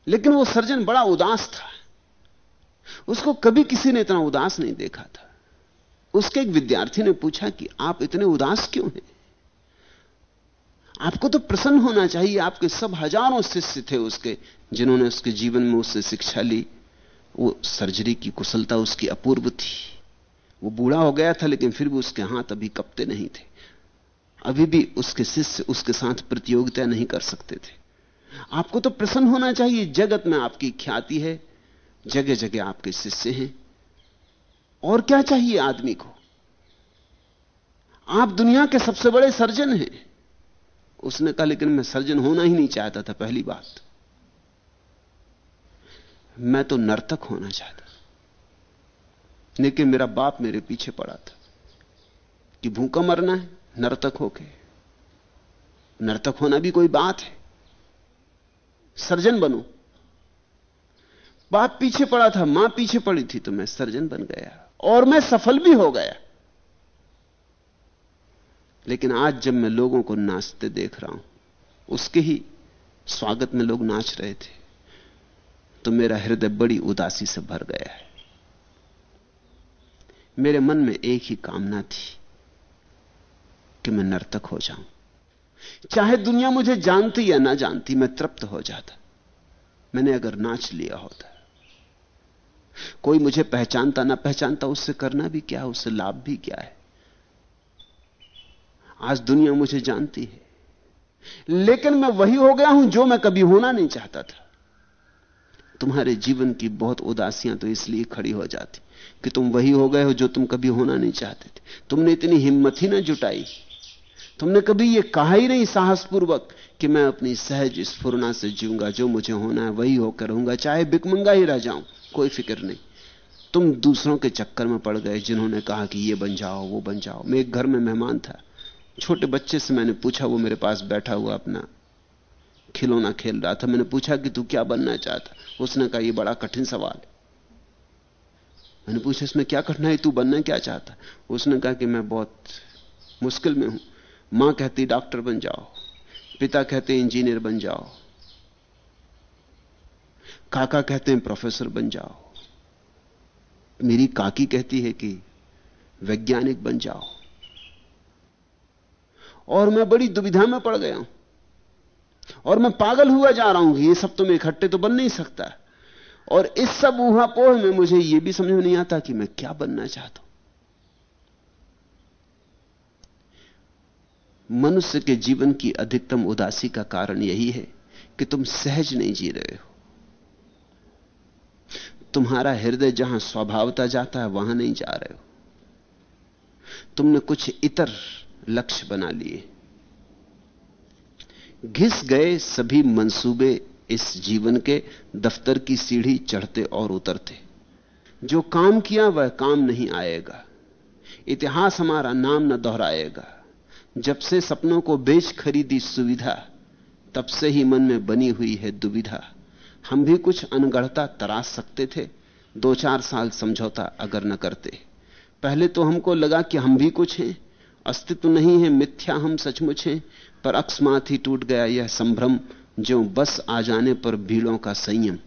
लेकिन वो सर्जन बड़ा उदास था। उसको कभी किसी ने इतना उदास नहीं देखा था। उसके एक विद्यार्थी ने पूछा कि आप इतने उदास क्यों हैं? आपको तो प्रसन्न होना चाहिए, आपके सब हज़ारों शिष्य थे उसके, जिन्होंने उसके जीवन में उससे शिक्षा ली। वो सर्जरी की कुशलता उसकी अपूर्व थी। वो बूढ़ा हो गया था, लेकिन फिर भी उसके हाथ अभी कपते नहीं थे। अभी भी उसके शिष्य उसके साथ प्रतियोगिता नहीं कर सकते थे। आपको तो प्रसन्न होना चाहिए, जगत में आपकी ख्याति है जगह जगह आपके शिष्य हैं। और क्या चाहिए आदमी को? आप दुनिया के सबसे बड़े सर्जन हैं। उसने कहा, लेकिन मैं सर्जन होना ही नहीं चाहता था पहली बात। मैं तो नर्तक होना चाहता लेकिन मेरा बाप मेरे पीछे पड़ा था कि भूखा मरना है, नर्तक होके। नर्तक होना भी कोई बात है। सर्जन बनो। बाप पीछे पड़ा था, माँ पीछे पड़ी थी तो मैं सर्जन बन गया और मैं सफल भी हो गया। लेकिन आज जब मैं लोगों को नाचते देख रहा हूँ, उसके ही स्वागत में लोग नाच रहे थे तो मेरा हृदय बड़ी उदासी से भर गया है। मेरे मन में एक ही कामना थी कि मैं नर्तक हो जाऊँ। चाहे दुनिया मुझे जानती या ना जानती, मैं तृप्त हो जाता। मैंने अगर नाच लिया होता, कोई मुझे पहचानता ना पहचानता, उससे करना भी क्या है उससे लाभ भी क्या है? आज दुनिया मुझे जानती है। लेकिन मैं वही हो गया हूँ जो मैं कभी होना नहीं चाहता था। तुम्हारे जीवन की बहुत उदासियाँ तो इसलिए खड़ी हो जाती कि तुम वही हो गए हो जो तुम कभी होना नहीं चाहते थे। तुमने इतनी हिम्मत ही ना जुटाई। तुमने कभी यह कहा ही नहीं साहसपूर्वक कि मैं अपनी सहज स्फुरना से जीऊँगा, जो मुझे होना है वही होकर रहूँगा, चाहे बिकमंगा ही रह जाऊँ, कोई फ़िक्र नहीं। तुम दूसरों के चक्कर में पड़ गए, जिन्होंने कहा कि ये बन जाओ, वो बन जाओ। मैं एक घर में मेहमान था छोटे बच्चे से मैंने पूछा, वो मेरे पास बैठा हुआ अपना खिलौना खेल रहा था। मैंने पूछा कि तू क्या बनना चाहता? उसने कहा यह बड़ा कठिन सवाल है। मैंने पूछा, इसमें क्या कठिनाई तू बनना क्या चाहता? उसने कहा कि मैं बहुत मुश्किल में हूँ। माँ कहती, डॉक्टर बन जाओ। पिता कहते, इंजीनियर बन जाओ। काका कहते हैं प्रोफेसर बन जाओ। मेरी काकी कहती है कि, वैज्ञानिक बन जाओ। और मैं बड़ी दुविधा में पड़ गया हूँ। और मैं पागल हुआ जा रहा हूँ ये सब तो मैं इकट्ठे तो बन नहीं सकता। और इस सब ऊहापोह में मुझे यह भी समझ में नहीं आता कि मैं क्या बनना चाहता हूँ। मनुष्य के जीवन की अधिकतम उदासी का कारण यही है कि तुम सहज नहीं जी रहे हो। तुम्हारा हृदय जहाँ स्वभावता जाता है, वहाँ नहीं जा रहे हो। तुमने कुछ इतर लक्ष्य बना लिए। घिस गए सभी मंसूबे इस जीवन के, दफ्तर की सीढ़ी चढ़ते और उतरते। जो काम किया वह काम नहीं आएगा। इतिहास हमारा नाम न दोहराएगा। जब से सपनों को बेच खरीदी सुविधा, तब से ही मन में बनी हुई है दुविधा। हम भी कुछ अनगढ़ता तराश सकते थे, दो चार साल समझौता अगर न करते। पहले तो हमको लगा कि हम भी कुछ हैं। अस्तित्व नहीं है, मिथ्या हम सचमुच हैं, पर अकस्मात ही टूट गया यह संभ्रम, जो बस आ जाने पर भीड़ों का संयम।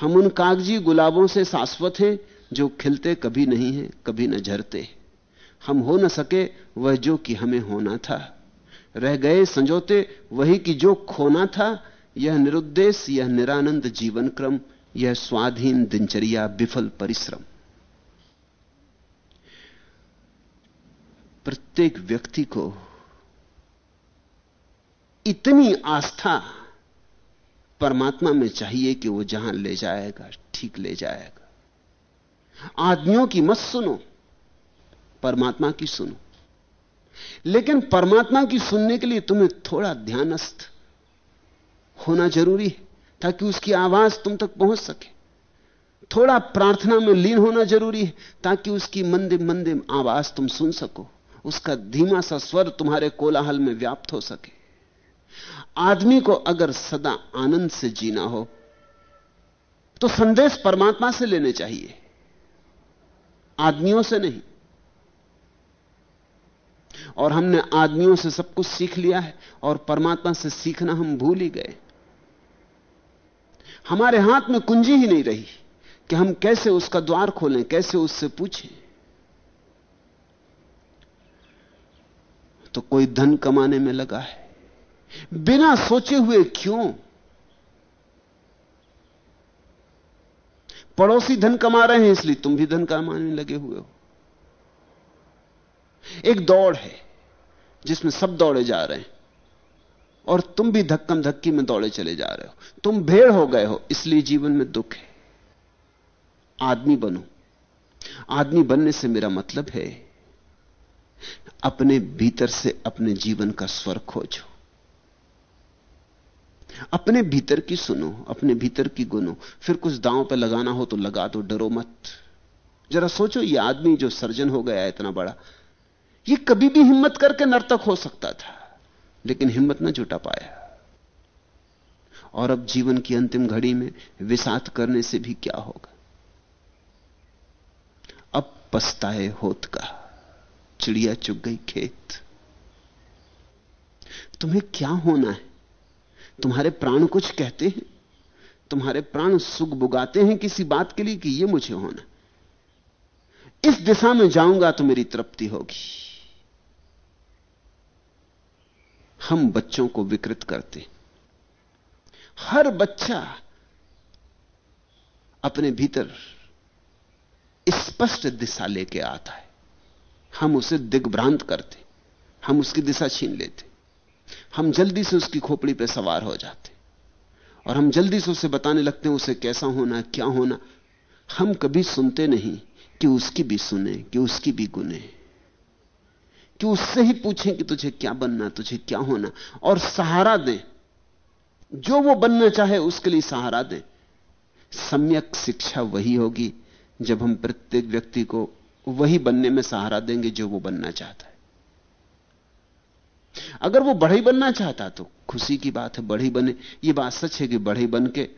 हम उन कागज़ी गुलाबों से शाश्वत हैं, जो खिलते कभी नहीं है, कभी न झरते। हम हो न सके, वह जो कि हमें होना था। रह गए संजोते, वही कि जो खोना था, यह निरुद्देश, यह निरानंद जीवन क्रम यह स्वाधीन दिनचर्या, विफल परिश्रम। प्रत्येक व्यक्ति को इतनी आस्था परमात्मा में चाहिए कि वो जहाँ ले जाएगा, ठीक ले जाएगा। आदमियों की मत सुनो, परमात्मा की सुनो। लेकिन परमात्मा की सुनने के लिए तुम्हें थोड़ा ध्यानस्थ होना ज़रूरी है, ताकि उसकी आवाज़ तुम तक पहुँच सके। थोड़ा प्रार्थना में लीन होना ज़रूरी है, ताकि उसकी मंदिर मंदिर आवाज़ तुम सुन सको। उसका धीमा सा स्वर तुम्हारे कोलाहल में व्याप्त हो सके। आदमी को अगर सदा आनंद से जीना हो तो संदेश परमात्मा से लेने चाहिए। आदमियों से नहीं। और हमने आदमियों से सब कुछ सीख लिया है, और परमात्मा से सीखना हम भूल ही गए। हमारे हाथ में कुंजी ही नहीं रही कि हम कैसे उसका द्वार खोलें, कैसे उससे पूछें। तो कोई धन कमाने में लगा है। बिना सोचे हुए क्यों? पड़ोसी धन कमा रहे हैं, इसलिए तुम भी धन कमाने लगे हुए हो। एक दौड़ है, जिसमें सब दौड़े जा रहे हैं, और तुम भी धक्कम धक्की में दौड़े चले जा रहे हो। तुम भेड़ हो गए हो, इसलिए जीवन में दुख है। आदमी बनो। आदमी बनने से मेरा मतलब है अपने भीतर से अपने जीवन का स्वर खोजो। अपने भीतर की सुनो, अपने भीतर की गुनो। फिर कुछ दांव पे लगाना हो तो लगा दो, डरो मत। जरा सोचो, ये आदमी जो सर्जन हो गया इतना बड़ा, ये कभी भी हिम्मत करके नर्तक हो सकता था, लेकिन हिम्मत ना जुटा पाया। और अब जीवन की अंतिम घड़ी में विषाद करने से भी क्या होगा? अब पछताए होत का चिड़िया चुग गई खेत। तुम्हें क्या होना है? तुम्हारे प्राण कुछ कहते हैं? तुम्हारे प्राण सुख बुगाते हैं किसी बात के लिए कि यह मुझे होना इस दिशा में जाऊँगा तो मेरी तृप्ति होगी। हम बच्चों को विकृत करते हर बच्चा अपने भीतर स्पष्ट दिशा लेके आता है। हम उसे दिग्भ्रांत करते, हम उसकी दिशा छीन लेते, हम जल्दी से उसकी खोपड़ी पर सवार हो जाते, और हम जल्दी से उसे बताने लगते हैं, उसे कैसा होना, क्या होना। हम कभी सुनते नहीं कि उसकी भी सुने, कि उसकी भी गुने। कि उससे ही पूछें कि तुझे क्या बनना, तुझे क्या होना, और सहारा दें। जो वो बनना चाहे, उसके लिए सहारा दें। सम्यक शिक्षा वही होगी जब हम प्रत्येक व्यक्ति को वही बनने में सहारा देंगे जो वो बनना चाहता है। अगर वो बढ़ई बनना चाहता तो खुशी की बात है बढ़ई बने। ये बात सच है कि बढ़ई बन के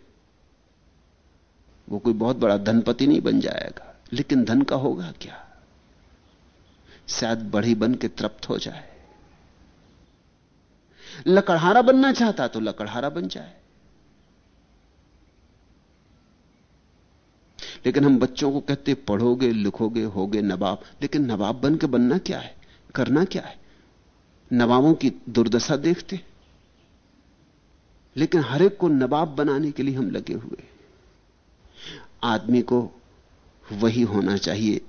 वो कोई बहुत बड़ा धनपति नहीं बन जाएगा। लेकिन धन का होगा क्या? शायद बढ़ी बन के तृप्त हो जाए। लकड़हारा बनना चाहता तो लकड़हारा बन जाए। लेकिन हम बच्चों को कहते, पढ़ोगे, लिखोगे, होगे नवाब। लेकिन नवाब बन के बनना क्या है? करना क्या है? नवाबों की दुर्दशा देखते। लेकिन हर एक को नवाब बनाने के लिए हम लगे हुए आदमी को वही होना चाहिए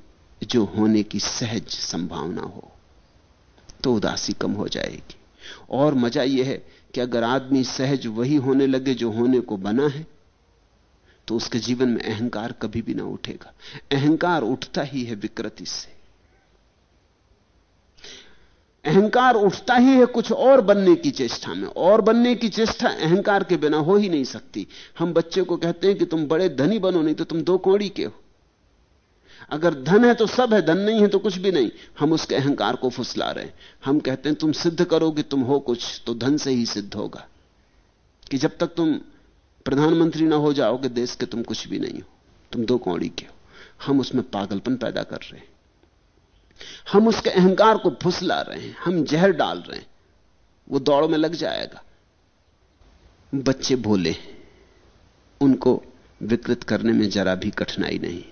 जो होने की सहज संभावना हो तो उदासी कम हो जाएगी। और मज़ा यह है कि अगर आदमी सहज वही होने लगे जो होने को बना है तो उसके जीवन में अहंकार कभी भी ना उठेगा। अहंकार उठता ही है विकृति से। अहंकार उठता ही है कुछ और बनने की चेष्टा में। और बनने की चेष्टा अहंकार के बिना हो ही नहीं सकती। हम बच्चे को कहते हैं कि तुम बड़े धनी बनो, नहीं तो तुम दो कौड़ी के हो। अगर धन है तो सब है, धन नहीं है तो कुछ भी नहीं। हम उसके अहंकार को फुसला रहे हैं। हम कहते हैं, तुम सिद्ध करोगे, तुम हो कुछ तो धन से ही सिद्ध होगा। कि जब तक तुम प्रधानमंत्री ना हो जाओगे, देश के तुम कुछ भी नहीं हो। तुम दो कौड़ी के हो। हम उसमें पागलपन पैदा कर रहे हैं। हम उसके अहंकार को फुसला रहे हैं। हम जहर डाल रहे हैं। वो दौड़ में लग जाएगा। बच्चे भोले उनको विकृत करने में जरा भी कठिनाई नहीं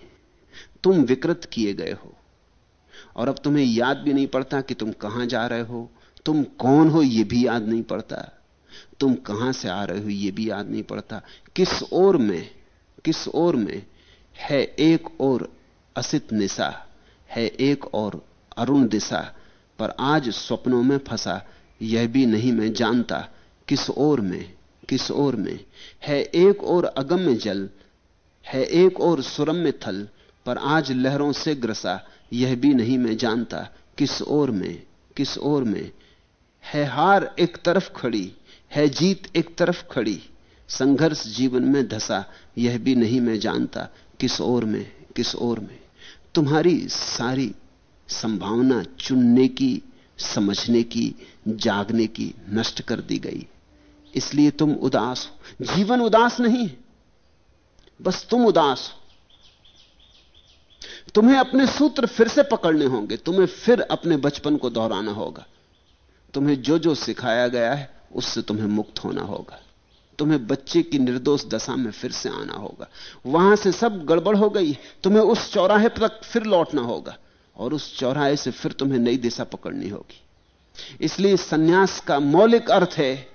तुम विकृत किए गए हो। और अब तुम्हें याद भी नहीं पड़ता कि तुम कहाँ जा रहे हो। तुम कौन हो यह भी याद नहीं पड़ता। तुम कहाँ से आ रहे हो यह भी याद नहीं पड़ता। किस ओर में, किस ओर में? है एक और असित निशा, है एक और अरुण दिशा, पर आज स्वप्नों में फंसा, यह भी नहीं मैं जानता किस ओर में, किस ओर में। है एक और अगम्य जल, है एक और सुरम्य थल, पर आज लहरों से ग्रसा, यह भी नहीं मैं जानता किस ओर में, किस ओर में। है हार एक तरफ़ खड़ी है जीत एक तरफ़ खड़ी, संघर्ष जीवन में धसा, यह भी नहीं मैं जानता किस ओर में, किस ओर में। तुम्हारी सारी संभावना चुनने की, समझने की, जागने की नष्ट कर दी गई। इसलिए तुम उदास हो। जीवन उदास नहीं बस तुम उदास हो। तुम्हें अपने सूत्र फिर से पकड़ने होंगे, तुम्हें फिर अपने बचपन को दोहराना होगा। तुम्हें जो जो सिखाया गया है उससे तुम्हें मुक्त होना होगा। तुम्हें बच्चे की निर्दोष दशा में फिर से आना होगा। वहाँ से सब गड़बड़ हो गई। तुम्हें उस चौराहे तक फिर लौटना होगा। और उस चौराहे से फिर तुम्हें नई दिशा पकड़नी होगी। इसलिए सन्यास का मौलिक अर्थ है,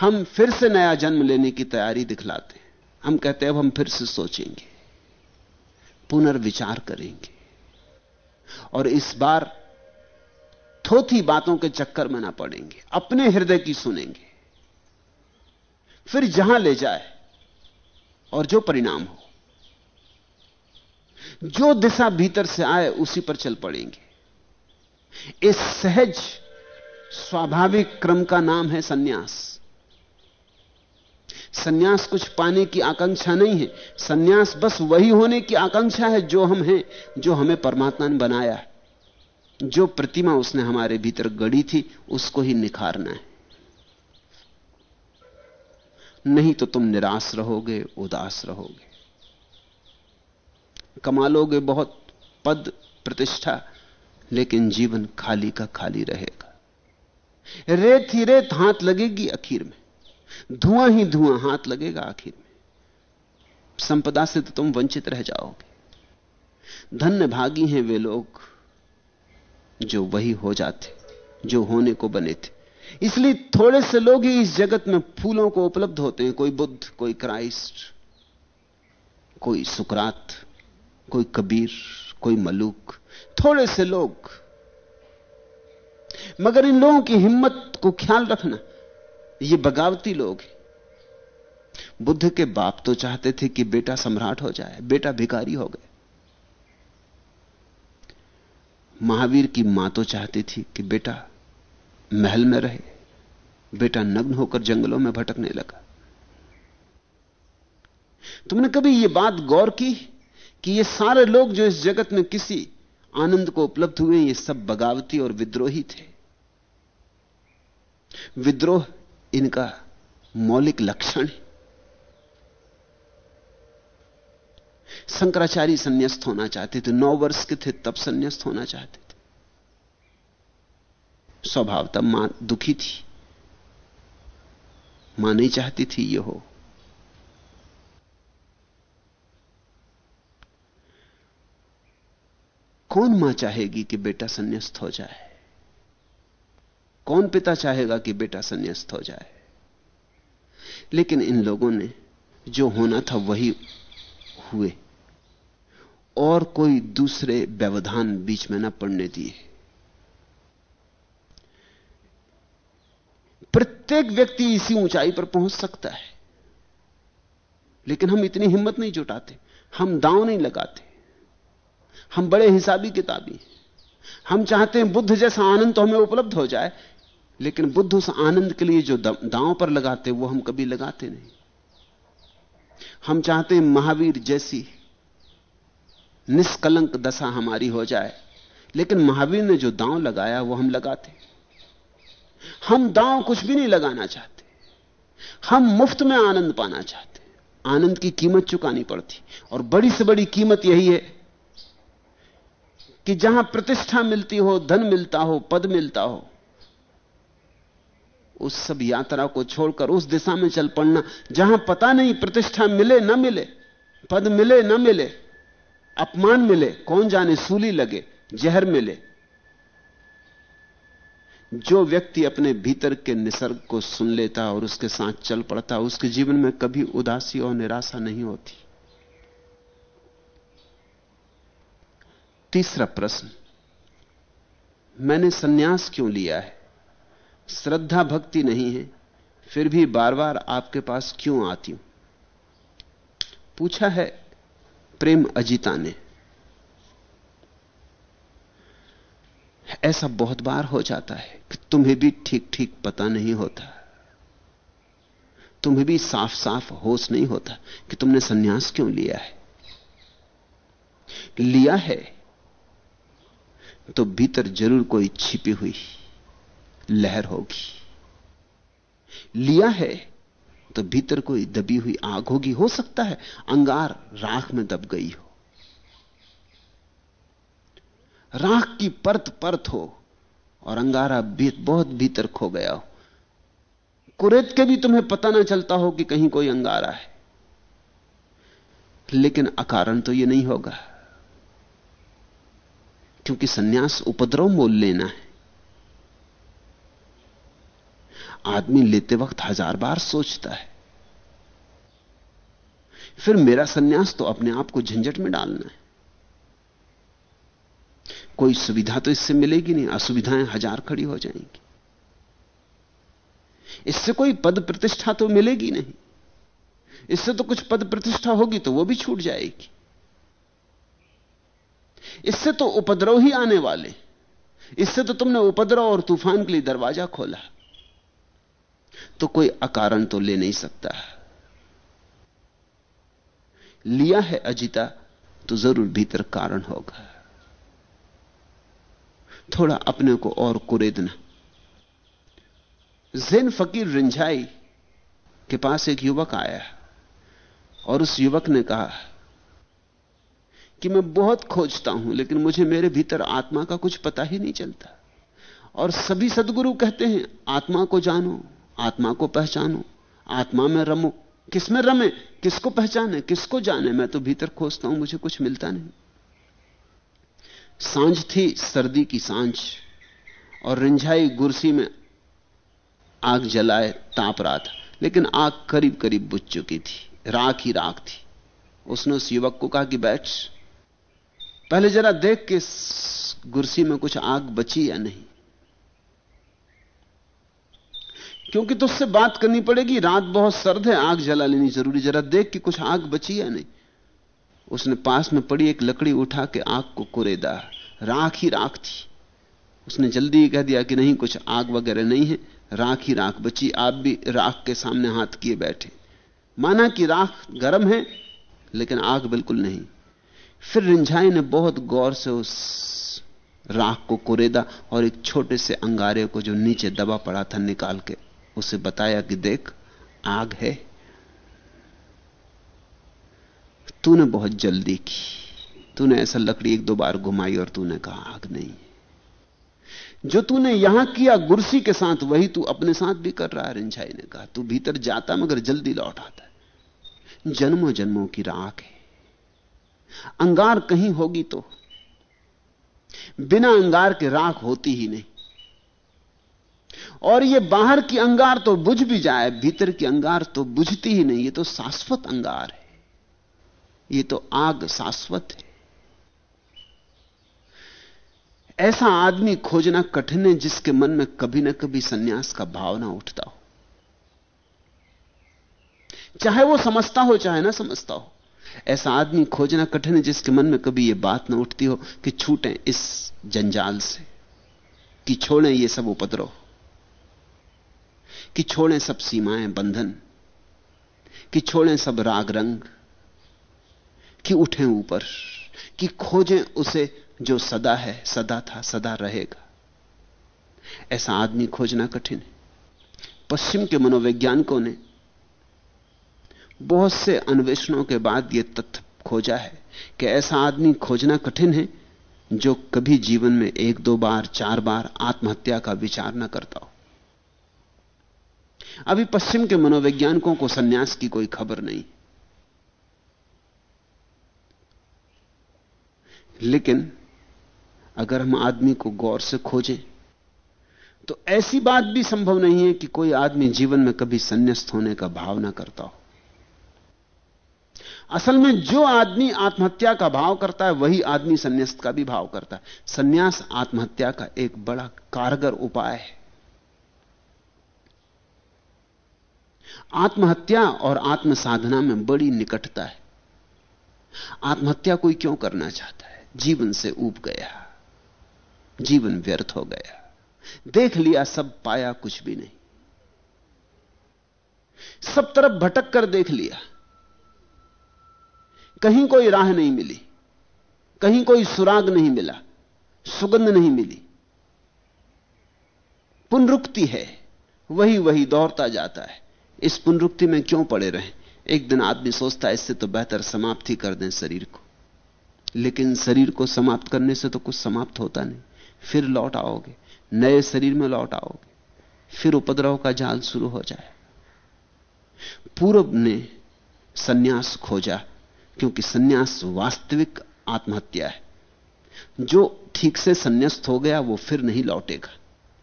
हम फिर से नया जन्म लेने की तैयारी दिखलाते हैं। हम कहते हैं, अब हम फिर से सोचेंगे, पुनर्विचार करेंगे। और इस बार थोथी बातों के चक्कर में ना पड़ेंगे, अपने हृदय की सुनेंगे। फिर जहाँ ले जाए और जो परिणाम हो, जो दिशा भीतर से आए उसी पर चल पड़ेंगे। इस सहज, स्वाभाविक क्रम का नाम है सन्यास। सन्यास कुछ पाने की आकांक्षा नहीं है। सन्यास बस वही होने की आकांक्षा है जो हम हैं, जो हमें परमात्मा ने बनाया है। जो प्रतिमा उसने हमारे भीतर गढ़ी थी, उसको ही निखारना है। नहीं तो तुम निराश रहोगे, उदास रहोगे। कमा लोगे बहुत, पद प्रतिष्ठा, लेकिन जीवन खाली का खाली रहेगा। रेत ही रेत हाथ लगेगी आखिर में। धुआँ ही धुआँ हाथ लगेगा आखिर में। संपदा से तो तुम वंचित रह जाओगे। धन्य भागी हैं वे लोग जो वही हो जाते, जो होने को बने थे। इसलिए थोड़े से लोग ही इस जगत में फूलों को उपलब्ध होते हैं। कोई बुद्ध, कोई क्राइस्ट, कोई सुकरात, कोई कबीर, कोई मलूक, थोड़े से लोग। मगर इन लोगों की हिम्मत को ख्याल रखना, ये बगावती लोग हैं। बुद्ध के बाप तो चाहते थे कि बेटा सम्राट हो जाए, बेटा भिकारी हो गए। महावीर की माँ तो चाहती थी कि बेटा महल में रहे, बेटा नग्न होकर जंगलों में भटकने लगा। तुमने कभी यह बात गौर की कि ये सारे लोग जो इस जगत में किसी आनंद को उपलब्ध हुए, ये सब बगावती और विद्रोही थे? विद्रोह इनका मौलिक लक्षण है। शंकराचार्य संन्यास्त होना चाहते थे, नौ वर्ष के थे, तब संन्यास्त होना चाहते थे। स्वभाव तब माँ दुखी थी। माँ नहीं चाहती थी ये हो। कौन माँ चाहेगी कि बेटा संन्यास्त हो जाए? कौन पिता चाहेगा कि बेटा संन्यास्त हो जाए? लेकिन इन लोगों ने जो होना था वही हुए। और कोई दूसरे व्यवधान बीच में ना पड़ने दिए। प्रत्येक व्यक्ति इसी ऊंचाई पर पहुँच सकता है। लेकिन हम इतनी हिम्मत नहीं जुटाते, हम दांव नहीं लगाते। हम बड़े हिसाबी किताबी हम चाहते हैं बुद्ध जैसा आनंद तो हमें उपलब्ध हो जाए, लेकिन बुद्ध उस आनंद के लिए जो दांव पर लगाते, वो हम कभी लगाते नहीं। हम चाहते हैं महावीर जैसी निष्कलंक दशा हमारी हो जाए। लेकिन महावीर ने जो दांव लगाया, वो हम लगाते। हम दांव कुछ भी नहीं लगाना चाहते। हम मुफ़्त में आनंद पाना चाहते। आनंद की कीमत चुकानी पड़ती। और बड़ी से बड़ी कीमत यही है कि जहाँ प्रतिष्ठा मिलती हो, धन मिलता हो, पद मिलता हो, उस सब यात्रा को छोड़कर उस दिशा में चल पड़ना। जहाँ पता नहीं प्रतिष्ठा मिले, न मिले, पद मिले, न मिले अपमान मिले, कौन जाने सूली लगे, जहर मिले। जो व्यक्ति अपने भीतर के निसर्ग को सुन लेता और उसके साथ चल पड़ता, उसके जीवन में कभी उदासी और निराशा नहीं होती। तीसरा प्रश्न, मैंने सन्यास क्यों लिया है? श्रद्धा भक्ति नहीं है, फिर भी बार बार आपके पास क्यों आती हूँ? पूछा है प्रेम अजीता ने ऐसा बहुत बार हो जाता है कि तुम्हें भी ठीक ठीक पता नहीं होता। तुम्हें भी साफ़ साफ़ होश नहीं होता कि तुमने सन्यास क्यों लिया है। लिया है तो भीतर ज़रूर कोई छिपी हुई लहर होगी। लिया है तो भीतर कोई दबी हुई आग होगी हो सकता है अंगार राख में दब गई हो। राख की परत परत हो और अंगारा भी, बहुत भीतर खो गया हो। कुरेत के भी तुम्हें पता ना चलता हो कि कहीं कोई अंगारा है। लेकिन अकारण तो यह नहीं होगा क्योंकि सन्यास उपद्रव मोल लेना है। आदमी लेते वक्त हज़ार बार सोचता है। फिर मेरा सन्यास तो अपने आप को झंझट में डालना है। कोई सुविधा तो इससे मिलेगी नहीं, असुविधाएँ हज़ार खड़ी हो जाएँगी। इससे कोई पद प्रतिष्ठा तो मिलेगी नहीं। इससे तो कुछ पद प्रतिष्ठा होगी तो वो भी छूट जाएगी। इससे तो उपद्रव ही आने वाले। इससे तो तुमने उपद्रव और तूफ़ान के लिए दरवाज़ा खोला। तो कोई अकारण तो ले नहीं सकता लिया है अजिता तो ज़रूर भीतर कारण होगा। थोड़ा अपने को और कुरेदना जैन फकीर रिंझाई के पास एक युवक आया और उस युवक ने कहा कि मैं बहुत खोजता हूँ, लेकिन मुझे मेरे भीतर आत्मा का कुछ पता ही नहीं चलता। और सभी सदगुरु कहते हैं, आत्मा को जानो। आत्मा को पहचानो। आत्मा में रमो। किसमें रमे? किसको पहचाने? किसको जाने? मैं तो भीतर खोजता हूँ, मुझे कुछ मिलता नहीं। साँझ थी सर्दी की साँझ, और रिंझाई गुरसी में आग जलाए ताप रहा था लेकिन आग करीब करीब बुझ चुकी थी। राख ही राख थी। उसने उस युवक को कहा कि बैठ। पहले जरा देख के गुरसी में कुछ आग बची या नहीं। क्योंकि तुझसे बात करनी पड़ेगी। रात बहुत सर्द है, आग जला लेनी ज़रूरी। जरा देख कि कुछ आग बची या नहीं। उसने पास में पड़ी एक लकड़ी उठा के आग को कुरेदा। राख ही राख थी। उसने जल्दी ही कह दिया कि नहीं, कुछ आग वगैरह नहीं है। राख ही राख बची। आप भी राख के सामने हाथ किए बैठे। माना कि राख गर्म है, लेकिन आग बिल्कुल नहीं। फिर रिंझाई ने बहुत गौर से उस राख को कुरेदा और एक छोटे से अंगारे को जो नीचे दबा पड़ा था निकाल के उसे बताया कि देख, आग है। तूने बहुत जल्दी की। तूने ऐसा लकड़ी एक दो बार घुमाई और तूने कहा, आग नहीं जो तूने यहाँ किया गुरसी के साथ, वही तू अपने साथ भी कर रहा है, रिंझाई ने कहा। तू भीतर जाता मगर जल्दी लौट आता जन्मों जन्मों की राख है। अंगार कहीं होगी तो। बिना अंगार के राख होती ही नहीं। और ये बाहर की अंगार तो बुझ भी जाए, भीतर की अंगार तो बुझती ही नहीं, ये तो शाश्वत अंगार है। ये तो आग शाश्वत है। ऐसा आदमी खोजना कठिन है जिसके मन में कभी ना कभी सन्यास का भाव ना उठता हो। चाहे वो समझता हो, चाहे ना समझता हो। ऐसा आदमी खोजना कठिन है जिसके मन में कभी यह बात ना उठती हो कि छूटें इस जंजाल से, कि छोड़ें ये सब उपद्रव। कि छोड़ें सब सीमाएँ बंधन, कि छोड़ें सब राग रंग, कि उठें ऊपर, कि खोजें उसे जो सदा है, सदा था, सदा रहेगा। ऐसा आदमी खोजना कठिन है। पश्चिम के मनोवैज्ञानिकों ने बहुत से अन्वेषणों के बाद यह तथ्य खोजा है कि ऐसा आदमी खोजना कठिन है जो कभी जीवन में एक दो बार, चार बार आत्महत्या का विचार न करता हो। अभी पश्चिम के मनोवैज्ञानिकों को सन्यास की कोई खबर नहीं। लेकिन अगर हम आदमी को गौर से खोजें तो ऐसी बात भी संभव नहीं है कि कोई आदमी जीवन में कभी संन्यास्त होने का भाव ना करता हो। असल में जो आदमी आत्महत्या का भाव करता है, वही आदमी संन्यास्त का भी भाव करता है। संन्यास आत्महत्या का एक बड़ा कारगर उपाय है। आत्महत्या और आत्म साधना में बड़ी निकटता है। आत्महत्या कोई क्यों करना चाहता है? जीवन से ऊब गया, जीवन व्यर्थ हो गया। देख लिया, सब पाया कुछ भी नहीं। सब तरफ़ भटक कर देख लिया। कहीं कोई राह नहीं मिली, कहीं कोई सुराग नहीं मिला, सुगंध नहीं मिली। पुनरुक्ति है वही वही दौड़ता जाता है। इस पुनरुक्ति में क्यों पड़े रहे? एक दिन आदमी सोचता है, इससे तो बेहतर समाप्त ही कर दें शरीर को। लेकिन शरीर को समाप्त करने से तो कुछ समाप्त होता नहीं। फिर लौट आओगे। नए शरीर में लौट आओगे। फिर उपद्रव का जाल शुरू हो जाए। पूर्व ने सन्यास खोजा, क्योंकि सन्यास वास्तविक आत्महत्या है। जो ठीक से संन्यास्त हो गया, वो फिर नहीं लौटेगा।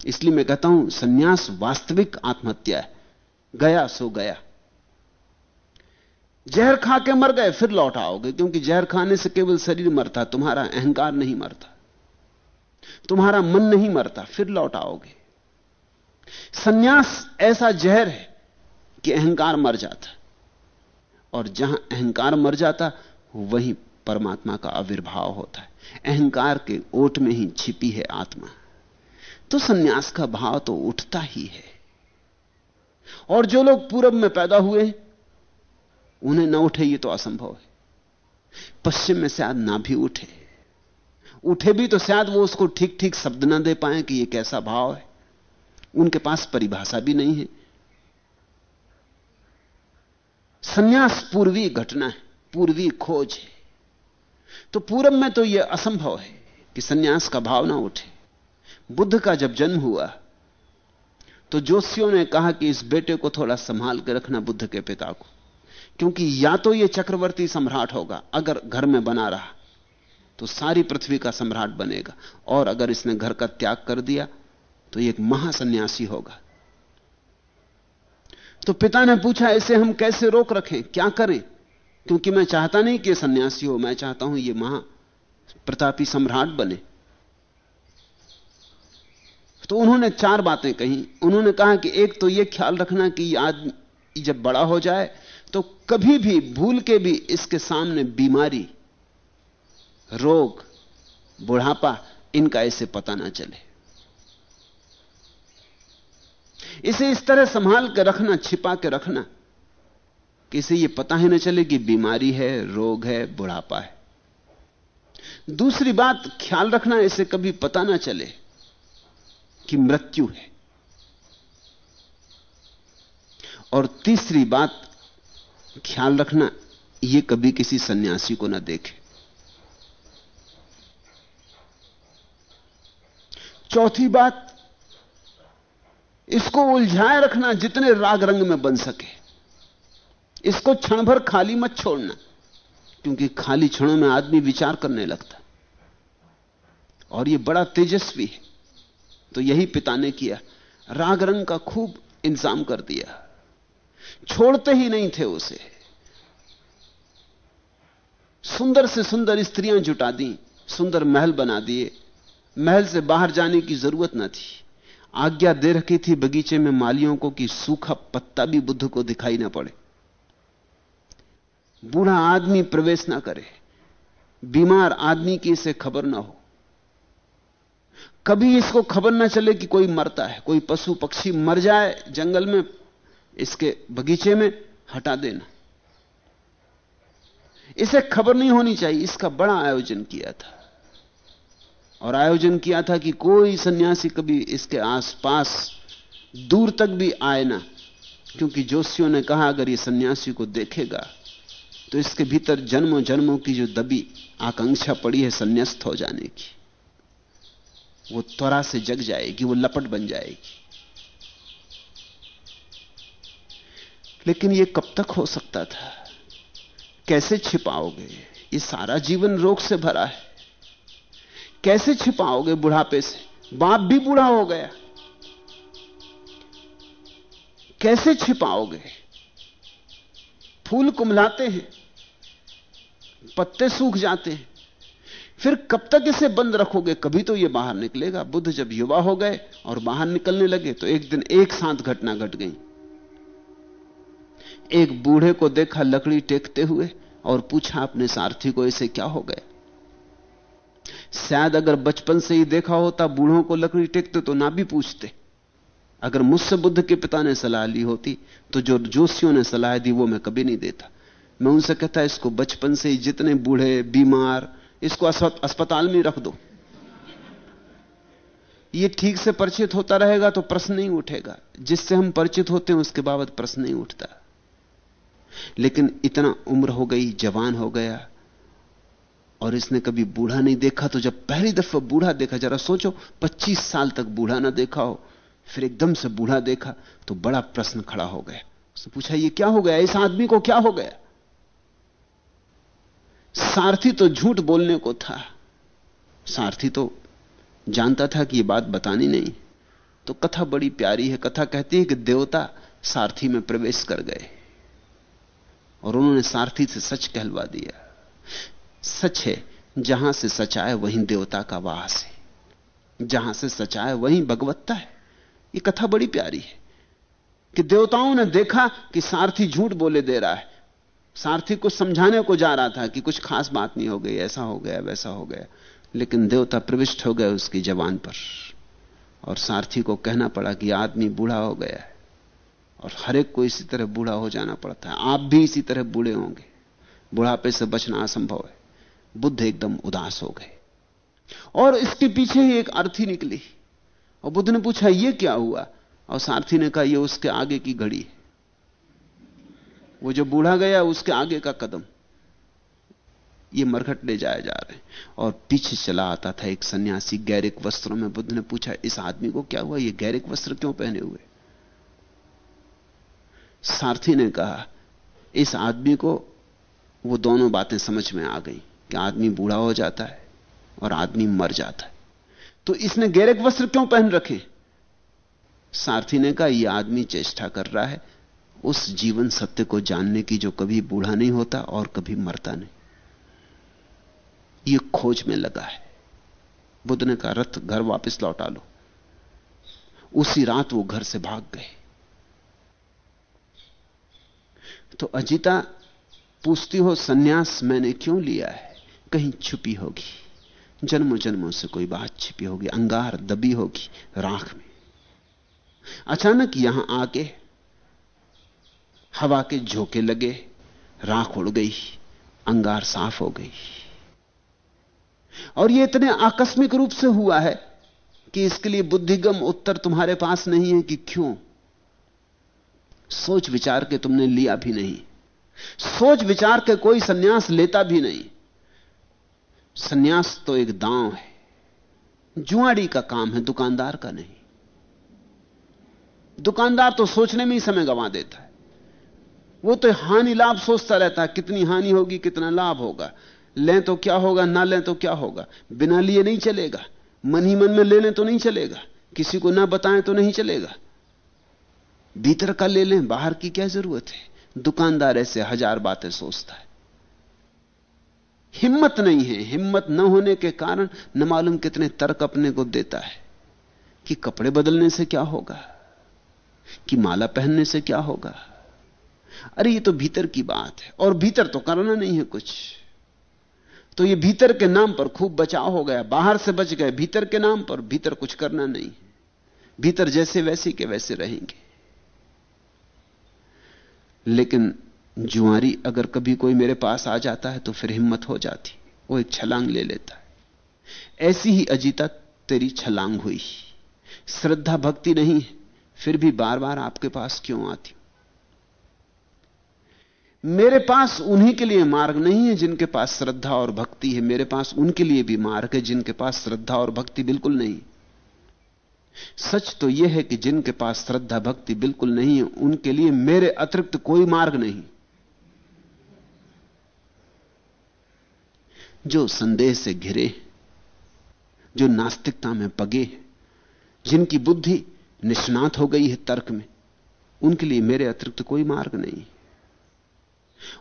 इसलिए मैं कहता हूँ, सन्यास वास्तविक आत्महत्या है। गया, सो गया। जहर खा के मर गए, फिर लौट आओगे, क्योंकि जहर खाने से केवल शरीर मरता, तुम्हारा अहंकार नहीं मरता। तुम्हारा मन नहीं मरता, फिर लौट आओगे। सन्यास ऐसा जहर है कि अहंकार मर जाता। और जहाँ अहंकार मर जाता, वहीं परमात्मा का आविर्भाव होता है। अहंकार के ओट में ही छिपी है आत्मा। तो सन्यास का भाव तो उठता ही है। और जो लोग पूरब में पैदा हुए, उन्हें न उठे, ये तो असंभव है। पश्चिम में शायद ना भी उठे। उठे भी तो शायद वो उसको ठीक ठीक शब्द ना दे पाए कि ये कैसा भाव है। उनके पास परिभाषा भी नहीं है। संन्यास पूर्वी घटना है, पूर्वी खोज है। तो पूरब में तो यह असंभव है कि सन्यास का भाव ना उठे। बुद्ध का जब जन्म हुआ तो जोशियों ने कहा कि इस बेटे को थोड़ा संभाल के रखना बुद्ध के पिता को, क्योंकि या तो यह चक्रवर्ती सम्राट होगा, अगर घर में बना रहा तो सारी पृथ्वी का सम्राट बनेगा, और अगर इसने घर का त्याग कर दिया तो एक महासन्यासी होगा। तो पिता ने पूछा, इसे हम कैसे रोक रखें? क्या करें? क्योंकि मैं चाहता नहीं कि सन्यासी हो, मैं चाहता हूँ ये महा प्रतापी सम्राट बने। तो उन्होंने चार बातें कही। उन्होंने कहा कि एक तो यह ख्याल रखना कि आदमी जब बड़ा हो जाए तो कभी भी भूल के भी इसके सामने बीमारी, रोग, बुढ़ापा, इनका इसे पता ना चले। इसे इस तरह संभाल के रखना, छिपा के रखना, कि इसे यह पता ही ना चले कि बीमारी है, रोग है, बुढ़ापा है। दूसरी बात, ख्याल रखना, इसे कभी पता ना चले। कि मृत्यु है। और तीसरी बात, ख्याल रखना यह कभी किसी सन्यासी को ना देखे। चौथी बात, इसको उलझाए रखना जितने राग रंग में बन सके। इसको क्षण भर खाली मत छोड़ना, क्योंकि खाली क्षणों में आदमी विचार करने लगता। और यह बड़ा तेजस्वी है। तो यही पिता ने किया। राग रंग का खूब इंतज़ाम कर दिया। छोड़ते ही नहीं थे उसे। सुंदर से सुंदर स्त्रियाँ जुटा दी, सुंदर महल बना दिए। महल से बाहर जाने की ज़रूरत न थी। आज्ञा दे रखी थी बगीचे में मालियों को कि सूखा पत्ता भी बुद्ध को दिखाई ना पड़े। बूढ़ा आदमी प्रवेश ना करे। बीमार आदमी की इसे खबर ना हो। कभी इसको खबर ना चले कि कोई मरता है, कोई पशु पक्षी मर जाए जंगल में, इसके बगीचे में, हटा देना। इसे खबर नहीं होनी चाहिए, इसका बड़ा आयोजन किया था। और आयोजन किया था कि कोई सन्यासी कभी इसके आसपास दूर तक भी आए ना, क्योंकि जोशियों ने कहा, अगर ये सन्यासी को देखेगा तो इसके भीतर जन्मों जन्मों की जो दबी आकांक्षा पड़ी है, संन्यास्त हो जाने की। वो त्वरा से जग जाएगी, वो लपट बन जाएगी। लेकिन ये कब तक हो सकता था? कैसे छिपाओगे? ये सारा जीवन रोग से भरा है। कैसे छिपाओगे बुढ़ापे से? बाप भी बूढ़ा हो गया। कैसे छिपाओगे? फूल कुमलाते हैं, पत्ते सूख जाते हैं। फिर कब तक इसे बंद रखोगे? कभी तो यह बाहर निकलेगा। बुद्ध जब युवा हो गए और बाहर निकलने लगे तो एक दिन एक साथ घटना घट गट गई। एक बूढ़े को देखा, लकड़ी टेकते हुए, और पूछा, अपने सारथी को इसे क्या हो गया शायद अगर बचपन से ही देखा होता, बूढ़ों को लकड़ी टेकते तो ना भी पूछते। अगर मुझसे बुद्ध के पिता ने सलाह ली होती तो जो जोशियों ने सलाह दी, वो मैं कभी नहीं देता। मैं उनसे कहता, इसको बचपन से ही जितने बूढ़े, बीमार इसको अस्पताल में रख दो। ये ठीक से परिचित होता रहेगा तो प्रश्न नहीं उठेगा। जिससे हम परिचित होते हैं, उसके बाबत प्रश्न नहीं उठता। लेकिन इतना उम्र हो गई, जवान हो गया, और इसने कभी बूढ़ा नहीं देखा तो जब पहली दफ़ा बूढ़ा देखा, जरा सोचो 25 साल तक बूढ़ा ना देखा हो, फिर एकदम से बूढ़ा देखा तो बड़ा प्रश्न खड़ा हो गया। उसने पूछा, ये क्या हो गया? इस आदमी को क्या हो गया? सारथी तो झूठ बोलने को था। सारथी तो जानता था कि यह बात बतानी नहीं। तो कथा बड़ी प्यारी है। कथा कहती है कि देवता सारथी में प्रवेश कर गए और उन्होंने सारथी से सच कहलवा दिया। सच है, जहाँ से सच आए वहीं देवता का वास है। जहाँ से सच आए वहीं भगवत्ता है। यह कथा बड़ी प्यारी है कि देवताओं ने देखा कि सारथी झूठ बोले दे रहा है। सारथी को समझाने को जा रहा था कि कुछ खास बात नहीं हो गई, ऐसा हो गया, वैसा हो गया। लेकिन देवता प्रविष्ट हो गए उसकी जवान पर। और सारथी को कहना पड़ा कि आदमी बूढ़ा हो गया है और हर एक को इसी तरह बूढ़ा हो जाना पड़ता है। आप भी इसी तरह बूढ़े होंगे। बुढ़ापे से बचना असंभव है। बुद्ध एकदम उदास हो गए। और इसके पीछे ही एक अर्थी निकली। और बुद्ध ने पूछा यह क्या हुआ? और सारथी ने कहा यह उसके आगे की घड़ी है। वो जो बूढ़ा गया उसके आगे का कदम। ये मरघट ले जाए जा रहे और पीछे चला आता था एक सन्यासी, गैरिक वस्त्रों में बुद्ध ने पूछा, इस आदमी को क्या हुआ? ये गैरिक वस्त्र क्यों पहने हुए? सारथी ने कहा, इस आदमी को वो दोनों बातें समझ में आ गई कि आदमी बूढ़ा हो जाता है और आदमी मर जाता है। तो इसने गैरिक वस्त्र क्यों पहन रखे? सारथी ने कहा यह आदमी चेष्टा कर रहा है उस जीवन सत्य को जानने की जो कभी बूढ़ा नहीं होता और कभी मरता नहीं। यह खोज में लगा है। बुद्ध ने कहा, रथ, घर वापस लौटा लो। उसी रात वो घर से भाग गए। तो अजिता, पूछती हो, सन्यास मैंने क्यों लिया है? कहीं छुपी होगी। जन्मों जन्मों से कोई बात छिपी होगी। अंगार दबी होगी राख में। अचानक यहाँ आके हवा के झोंके लगे, राख उड़ गई, अंगार साफ़ हो गई। और यह इतने आकस्मिक रूप से हुआ है कि इसके लिए बुद्धिगम उत्तर तुम्हारे पास नहीं है कि क्यों? सोच विचार के तुमने लिया भी नहीं। सोच विचार के कोई सन्यास लेता भी नहीं। सन्यास तो एक दांव है। जुआड़ी का काम है, दुकानदार का नहीं। दुकानदार तो सोचने में ही समय गंवा देता है। वो तो हानि लाभ सोचता रहता है, कितनी हानि होगी, कितना लाभ होगा। लें तो क्या होगा, ना लें तो क्या होगा? बिना लिए नहीं चलेगा। मन ही मन में ले लें तो नहीं चलेगा। किसी को ना बताएँ तो नहीं चलेगा। भीतर का ले लें, बाहर की क्या ज़रूरत है? दुकानदार ऐसे हज़ार बातें सोचता है। हिम्मत नहीं है। हिम्मत न होने के कारण न मालूम कितने तर्क अपने को देता है कि कपड़े बदलने से क्या होगा? कि माला पहनने से क्या होगा? अरे ये तो भीतर की बात है। और भीतर तो करना नहीं है कुछ। तो ये भीतर के नाम पर खूब बचाव हो गया। बाहर से बच गए, भीतर के नाम पर भीतर कुछ करना नहीं भीतर जैसे वैसे के वैसे रहेंगे। लेकिन जुआरी अगर कभी कोई मेरे पास आ जाता है तो फिर हिम्मत हो जाती। वो एक छलांग ले लेता है। ऐसी ही अजीता तेरी छलांग हुई। श्रद्धा, भक्ति नहीं फिर भी बार बार आपके पास क्यों आती? मेरे पास उन्हीं के लिए मार्ग नहीं है जिनके पास श्रद्धा और भक्ति है। मेरे पास उनके लिए भी मार्ग है जिनके पास श्रद्धा और भक्ति बिल्कुल नहीं। सच तो यह है कि जिनके पास श्रद्धा, भक्ति बिल्कुल नहीं है, उनके लिए मेरे अतिरिक्त कोई मार्ग नहीं। जो संदेह से घिरे जो नास्तिकता में पगे जिनकी बुद्धि निष्णात हो गई है तर्क में, उनके लिए मेरे अतिरिक्त कोई मार्ग नहीं।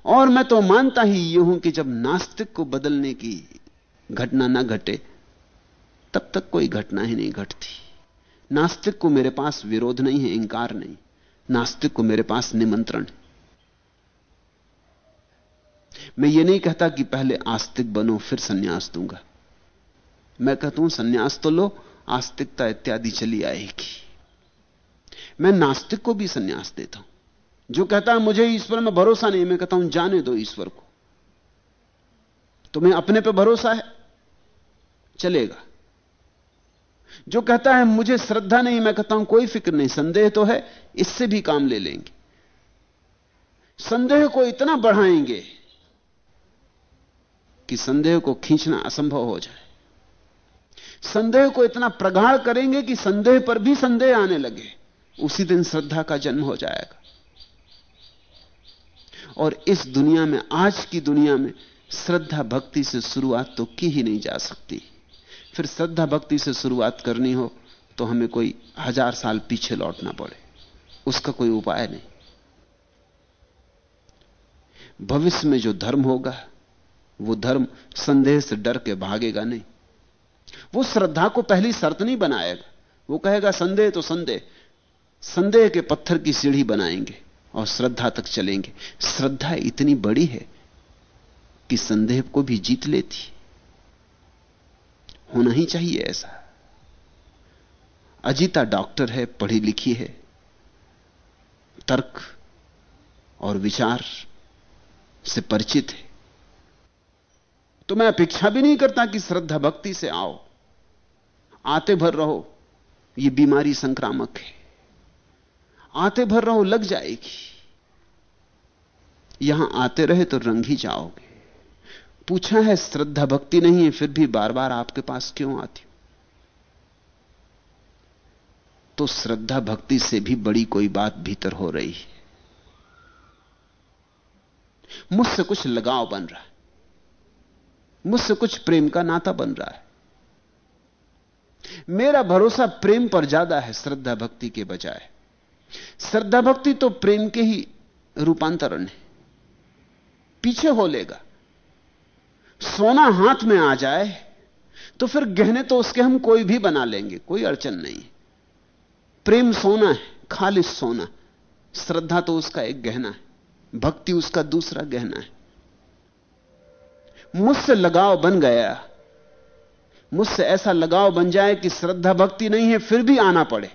और मैं तो मानता ही यह हूँ कि जब नास्तिक को बदलने की घटना ना घटे, तब तक कोई घटना ही नहीं घटती। नास्तिक को मेरे पास विरोध नहीं है, इंकार नहीं। नास्तिक को मेरे पास निमंत्रण मैं ये नहीं कहता कि पहले आस्तिक बनो, फिर सन्यास दूँगा। मैं कहता हूँ, सन्यास तो लो, आस्तिकता इत्यादि चली आएगी। मैं नास्तिक को भी सन्यास देता हूँ। जो कहता है, मुझे ईश्वर में भरोसा नहीं मैं कहता हूँ, जाने दो ईश्वर को। तुम्हें अपने पे भरोसा है? चलेगा। जो कहता है, मुझे श्रद्धा नहीं, मैं कहता हूँ, कोई फ़िक्र नहीं, संदेह तो है, इससे भी काम ले लेंगे। संदेह को इतना बढ़ाएँगे कि संदेह को खींचना असंभव हो जाए। संदेह को इतना प्रगाढ़ करेंगे कि संदेह पर भी संदेह आने लगे, उसी दिन श्रद्धा का जन्म हो जाएगा। और इस दुनिया में, आज की दुनिया में श्रद्धा भक्ति से शुरुआत तो की ही नहीं जा सकती। फिर श्रद्धा भक्ति से शुरुआत करनी हो तो हमें कोई हज़ार साल पीछे लौटना पड़े। उसका कोई उपाय नहीं। भविष्य में जो धर्म होगा, वो धर्म संदेह से डर के भागेगा नहीं। वो श्रद्धा को पहली शर्त नहीं बनाएगा। वो कहेगा, संदेह तो संदेह। संदेह के पत्थर की सीढ़ी बनाएँगे। और श्रद्धा तक चलेंगे। श्रद्धा इतनी बड़ी है कि संदेह को भी जीत लेती होना ही चाहिए ऐसा। अजीता डॉक्टर है, पढ़ी लिखी है। तर्क और विचार से परिचित है। तो मैं अपेक्षा भी नहीं करता कि श्रद्धा भक्ति से आओ। आते भर रहो। ये बीमारी संक्रामक है। आते भर रहो, लग जाएगी। यहाँ आते रहे तो रंग ही जाओगे। पूछा है, श्रद्धा भक्ति नहीं है, फिर भी बार बार आपके पास क्यों आती तो श्रद्धा भक्ति से भी बड़ी कोई बात भीतर हो रही है। मुझसे कुछ लगाव बन रहा है। मुझसे कुछ प्रेम का नाता बन रहा है। मेरा भरोसा प्रेम पर ज़्यादा है, श्रद्धा भक्ति के बजाय। श्रद्धा भक्ति तो प्रेम के ही रूपांतरण है। पीछे हो लेगा। सोना हाथ में आ जाए तो फिर गहने तो उसके हम कोई भी बना लेंगे, कोई अड़चन नहीं। प्रेम सोना है, खालिश सोना। श्रद्धा तो उसका एक गहना है, भक्ति उसका दूसरा गहना है। मुझसे लगाव बन गया। मुझसे ऐसा लगाव बन जाए कि श्रद्धा भक्ति नहीं है, फिर भी आना पड़े।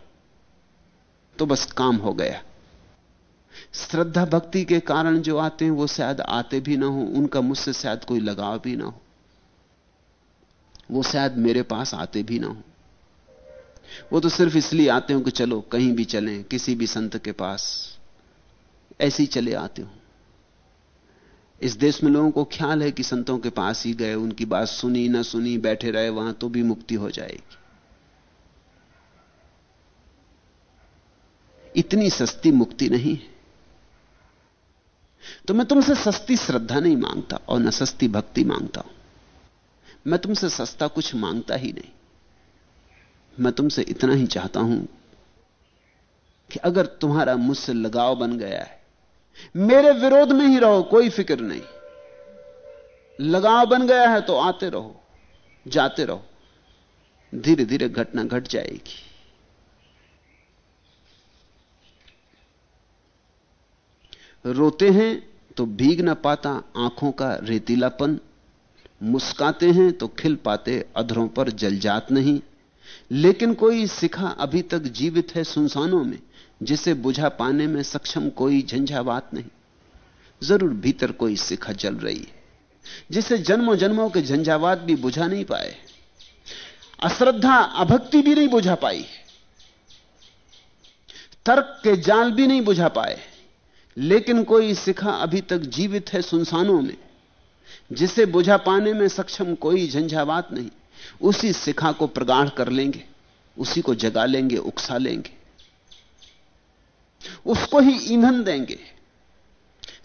तो बस काम हो गया। श्रद्धा भक्ति के कारण जो आते हैं, वो शायद आते भी ना हो, उनका मुझसे शायद कोई लगाव भी ना हो। वो शायद मेरे पास आते भी ना हो। वो तो सिर्फ़ इसलिए आते हो कि चलो, कहीं भी चलें, किसी भी संत के पास, ऐसे ही चले आते हो। इस देश में लोगों को ख्याल है कि संतों के पास ही गए, उनकी बात सुनी, ना सुनी, बैठे रहे, वहाँ तो भी मुक्ति हो जाएगी। इतनी सस्ती मुक्ति नहीं तो मैं तुमसे सस्ती श्रद्धा नहीं माँगता और न सस्ती भक्ति माँगता हूँ। मैं तुमसे सस्ता कुछ माँगता ही नहीं। मैं तुमसे इतना ही चाहता हूँ कि अगर तुम्हारा मुझसे लगाव बन गया है, मेरे विरोध में ही रहो, कोई फ़िक्र नहीं। लगाव बन गया है तो आते रहो, जाते रहो। धीरे धीरे घटना घट जाएगी। रोते हैं तो भीग ना पाता आँखों का रेतीलापन। मुस्काते हैं तो खिल पाते अधरों पर जल जात नहीं। लेकिन कोई सिखा अभी तक जीवित है सुनसानों में, जिसे बुझा पाने में सक्षम कोई झंझावात नहीं। ज़रूर भीतर कोई सिखा जल रही है, जिसे जन्मों जन्मों के झंझावात भी बुझा नहीं पाए। अश्रद्धा, अभक्ति भी नहीं बुझा पाई। तर्क के जाल भी नहीं बुझा पाए। लेकिन कोई शिखा अभी तक जीवित है सुनसानों में, जिसे बुझा पाने में सक्षम कोई झंझावात नहीं, उसी शिखा को प्रगाढ़ कर लेंगे, उसी को जगा लेंगे, उकसा लेंगे। उसको ही ईंधन देंगे।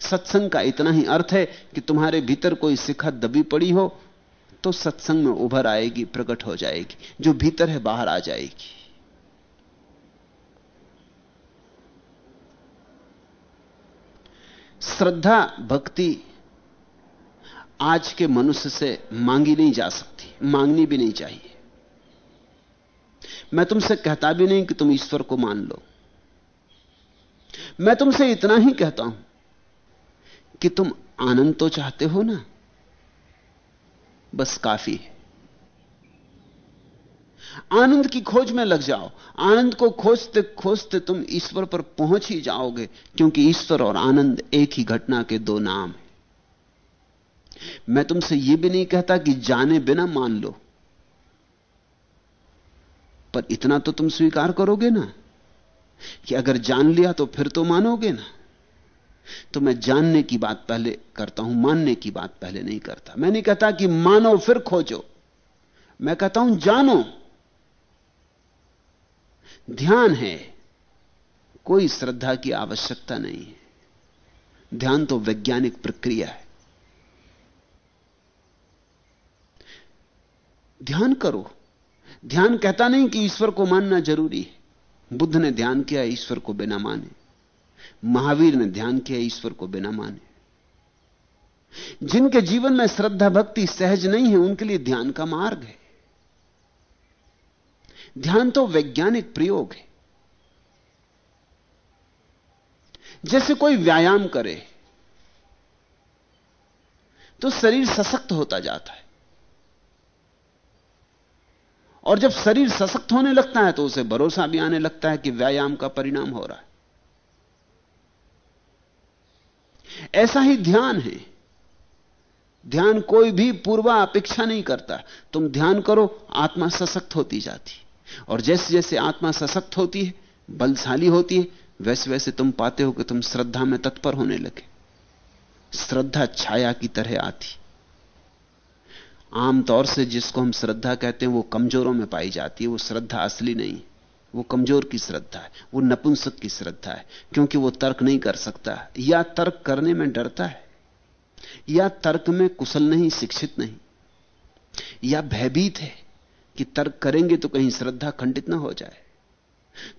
सत्संग का इतना ही अर्थ है कि तुम्हारे भीतर कोई शिखा दबी पड़ी हो तो सत्संग में उभर आएगी, प्रकट हो जाएगी, जो भीतर है बाहर आ जाएगी। श्रद्धा, भक्ति आज के मनुष्य से मांगी नहीं जा सकती, मांगनी भी नहीं चाहिए। मैं तुमसे कहता भी नहीं कि तुम ईश्वर को मान लो। मैं तुमसे इतना ही कहता हूँ कि तुम आनंद तो चाहते हो ना, बस काफ़ी है। आनंद की खोज में लग जाओ। आनंद को खोजते खोजते तुम ईश्वर पर पहुँच ही जाओगे, क्योंकि ईश्वर और आनंद एक ही घटना के दो नाम हैं। मैं तुमसे यह भी नहीं कहता कि जाने बिना मान लो, पर इतना तो तुम स्वीकार करोगे ना, कि अगर जान लिया तो फिर तो मानोगे ना। तो मैं जानने की बात पहले करता हूँ, मानने की बात पहले नहीं करता। मैं नहीं कहता कि मानो फिर खोजो। मैं कहता हूँ, जानो। ध्यान है, कोई श्रद्धा की आवश्यकता नहीं है। ध्यान तो वैज्ञानिक प्रक्रिया है। ध्यान करो। ध्यान कहता नहीं कि ईश्वर को मानना ज़रूरी है। बुद्ध ने ध्यान किया, ईश्वर को बिना माने। महावीर ने ध्यान किया, ईश्वर को बिना माने। जिनके जीवन में श्रद्धा, भक्ति सहज नहीं है, उनके लिए ध्यान का मार्ग है। ध्यान तो वैज्ञानिक प्रयोग है। जैसे कोई व्यायाम करे तो शरीर सशक्त होता जाता है। और जब शरीर सशक्त होने लगता है तो उसे भरोसा भी आने लगता है कि व्यायाम का परिणाम हो रहा है। ऐसा ही ध्यान है। ध्यान कोई भी पूर्वा अपेक्षा नहीं करता। तुम ध्यान करो, आत्मा सशक्त होती जाती। और जैसे जैसे आत्मा सशक्त होती है, बलशाली होती है, वैसे वैसे तुम पाते हो कि तुम श्रद्धा में तत्पर होने लगे। श्रद्धा छाया की तरह आती। आमतौर से जिसको हम श्रद्धा कहते हैं, वो कमजोरों में पाई जाती है, वो श्रद्धा असली नहीं है। वो कमज़ोर की श्रद्धा है, वो नपुंसक की श्रद्धा है, क्योंकि वो तर्क नहीं कर सकता। या तर्क करने में डरता है, या तर्क में कुशल नहीं, शिक्षित नहीं, या भयभीत है। कि तर्क करेंगे तो कहीं श्रद्धा खंडित ना हो जाए।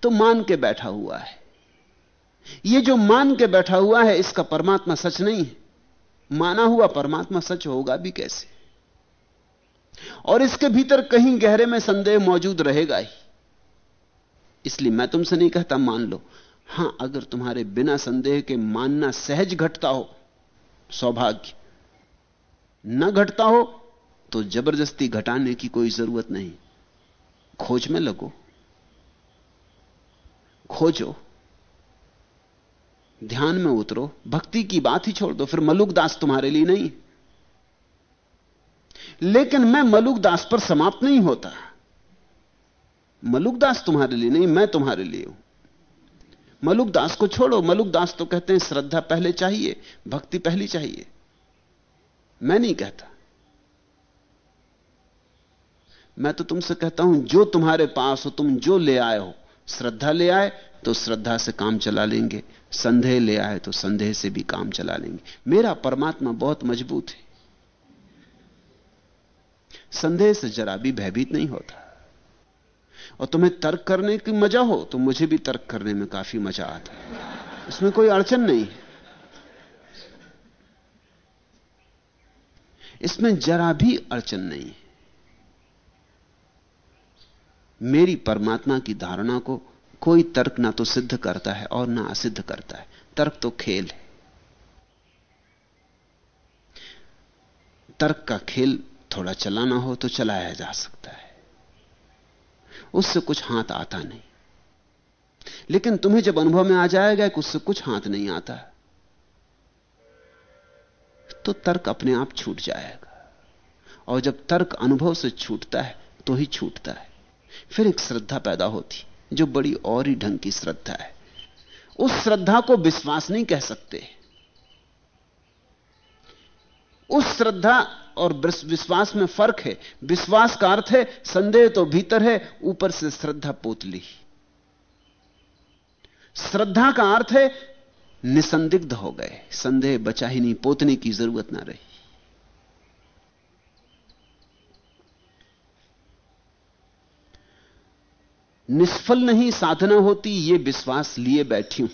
तो मान के बैठा हुआ है। यह जो मान के बैठा हुआ है, इसका परमात्मा सच नहीं है। माना हुआ परमात्मा सच होगा भी कैसे? और इसके भीतर कहीं गहरे में संदेह मौजूद रहेगा ही। इसलिए मैं तुमसे नहीं कहता, मान लो। हाँ, अगर तुम्हारे बिना संदेह के मानना सहज घटता हो, सौभाग्य, न घटता हो तो ज़बरदस्ती घटाने की कोई ज़रूरत नहीं। खोज में लगो। खोजो। ध्यान में उतरो। भक्ति की बात ही छोड़ दो। फिर मलुक दास तुम्हारे लिए नहीं। लेकिन मैं मलुक दास पर समाप्त नहीं होता। मलुक दास तुम्हारे लिए नहीं, मैं तुम्हारे लिए हूँ। मलुक दास को छोड़ो। मलुक दास तो कहते हैं, श्रद्धा पहले चाहिए, भक्ति पहली चाहिए। मैं नहीं कहता। मैं तो तुमसे कहता हूँ, जो तुम्हारे पास हो, तुम जो ले आए हो, श्रद्धा ले आए तो श्रद्धा से काम चला लेंगे, संदेह ले आए तो संदेह से भी काम चला लेंगे। मेरा परमात्मा बहुत मज़बूत है। संदेह से जरा भी भयभीत नहीं होता। और तुम्हें तर्क करने की मज़ा हो तो मुझे भी तर्क करने में काफ़ी मज़ा आता है। इसमें कोई अड़चन नहीं। है इसमें जरा भी अड़चन नहीं। है मेरी परमात्मा की धारणा को कोई तर्क ना तो सिद्ध करता है और ना असिद्ध करता है। तर्क तो खेल है। तर्क का खेल थोड़ा चलाना हो तो चलाया जा सकता है। उससे कुछ हाथ आता नहीं। लेकिन तुम्हें जब अनुभव में आ जाएगा कि उससे कुछ हाथ नहीं आता तो तर्क अपने आप छूट जाएगा। और जब तर्क अनुभव से छूटता है तो ही छूटता है। फिर एक श्रद्धा पैदा होती, जो बड़ी और ही ढंग की श्रद्धा है। उस श्रद्धा को विश्वास नहीं कह सकते। उस श्रद्धा और विश्वास में फ़र्क है। विश्वास का अर्थ है, संदेह तो भीतर है, ऊपर से श्रद्धा पोतली श्रद्धा का अर्थ है, निसंदिग्ध हो गए। संदेह बचा ही नहीं, पोतने की ज़रूरत ना रही। निष्फल नहीं साधना होती, ये विश्वास लिए बैठी हूँ।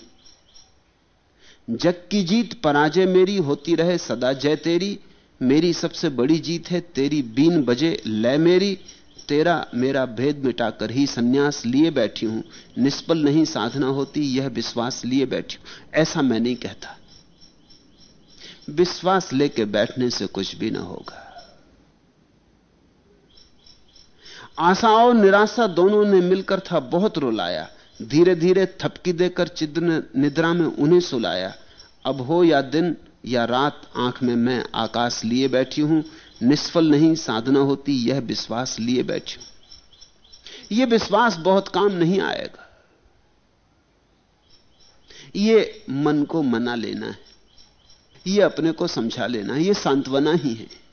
जग की जीत पराजय मेरी होती रहे, सदा जय तेरी। मेरी सबसे बड़ी जीत है, तेरी बीन बजे लय मेरी। तेरा मेरा भेद मिटाकर ही सन्यास लिए बैठी हूँ। निष्फल नहीं साधना होती, यह विश्वास लिए बैठी हूँ। ऐसा मैं नहीं कहता। विश्वास लेके बैठने से कुछ भी ना होगा। आशा और निराशा दोनों ने मिलकर था बहुत रुलाया। धीरे धीरे थपकी देकर चिद्र निद्रा में उन्हें सुलाया। अब हो या दिन या रात, आँख में मैं आकाश लिए बैठी हूँ। निष्फल नहीं साधना होती, यह विश्वास लिए बैठी हूँ। यह विश्वास बहुत काम नहीं आएगा। यह मन को मना लेना है। यह अपने को समझा लेना है। यह सांत्वना ही है।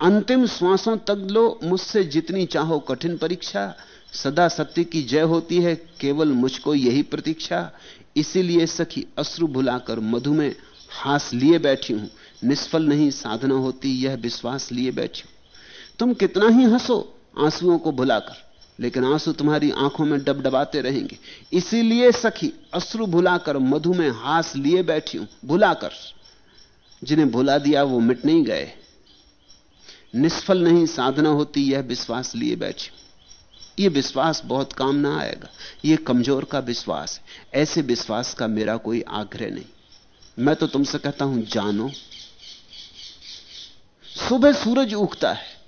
अंतिम श्वासों तक लो, मुझसे जितनी चाहो कठिन परीक्षा। सदा सत्य की जय होती है, केवल मुझको यही प्रतीक्षा। इसीलिए सखी अश्रु भुलाकर मधु में हास लिए बैठी हूँ। निष्फल नहीं साधना होती, यह विश्वास लिए बैठी हूँ। तुम कितना ही हंसो आंसुओं को भुलाकर, लेकिन आँसू तुम्हारी आँखों में डबडबाते रहेंगे। इसीलिए सखी अश्रु भुलाकर मधु में हास लिए बैठी हूँ, भुलाकर। जिन्हें भुला दिया वो मिट नहीं गए। निष्फल नहीं, साधना होती, यह विश्वास लिए बैठी। ये विश्वास बहुत काम ना आएगा। ये कमज़ोर का विश्वास है। ऐसे विश्वास का मेरा कोई आग्रह नहीं। मैं तो तुमसे कहता हूँ, जानो। सुबह सूरज उगता है।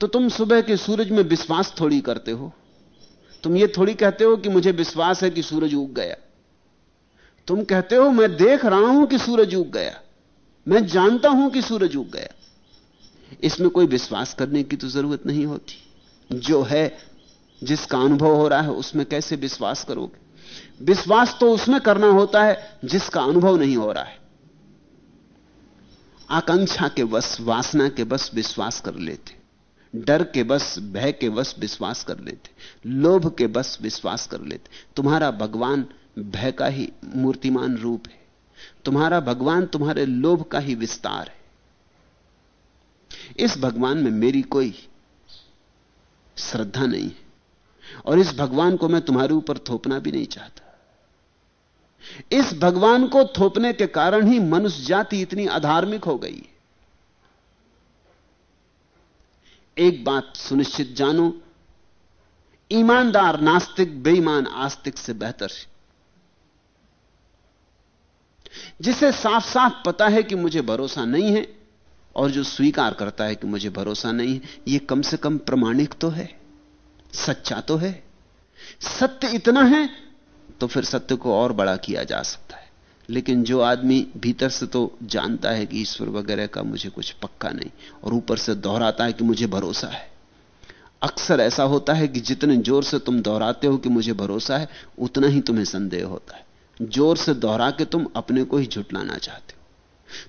तो तुम सुबह के सूरज में विश्वास थोड़ी करते हो। तुम ये थोड़ी कहते हो कि मुझे विश्वास है कि सूरज उग गया। तुम कहते हो, मैं देख रहा हूँ कि सूरज उग गया। मैं जानता हूँ कि सूरज उग गया। इसमें कोई विश्वास करने की तो ज़रूरत नहीं होती। जो है, जिसका अनुभव हो रहा है, उसमें कैसे विश्वास करोगे? विश्वास तो उसमें करना होता है, जिसका अनुभव नहीं हो रहा है। आकांक्षा के बस, वासना के बस विश्वास कर लेते। डर के बस, भय के बस विश्वास कर लेते। लोभ के बस विश्वास कर लेते। तुम्हारा भगवान भय का ही मूर्तिमान रूप है। तुम्हारा भगवान तुम्हारे लोभ का ही विस्तार है। इस भगवान में मेरी कोई श्रद्धा नहीं है। और इस भगवान को मैं तुम्हारे ऊपर थोपना भी नहीं चाहता। इस भगवान को थोपने के कारण ही मनुष्य जाति इतनी अधार्मिक हो गई एक बात सुनिश्चित जानो, ईमानदार, नास्तिक, बेईमान आस्तिक से बेहतर है। जिसे साफ़ साफ़ पता है कि मुझे भरोसा नहीं है और जो स्वीकार करता है कि मुझे भरोसा नहीं है यह कम से कम प्रमाणिक तो है, सच्चा तो है। सत्य इतना है तो फिर सत्य को और बड़ा किया जा सकता है। लेकिन जो आदमी भीतर से तो जानता है कि ईश्वर वगैरह का मुझे कुछ पक्का नहीं, और ऊपर से दोहराता है कि मुझे भरोसा है। अक्सर ऐसा होता है कि जितने ज़ोर से तुम दोहराते हो कि मुझे भरोसा है, उतना ही तुम्हें संदेह होता है। ज़ोर से दोहरा के तुम अपने को ही झुटलाना चाहते हो।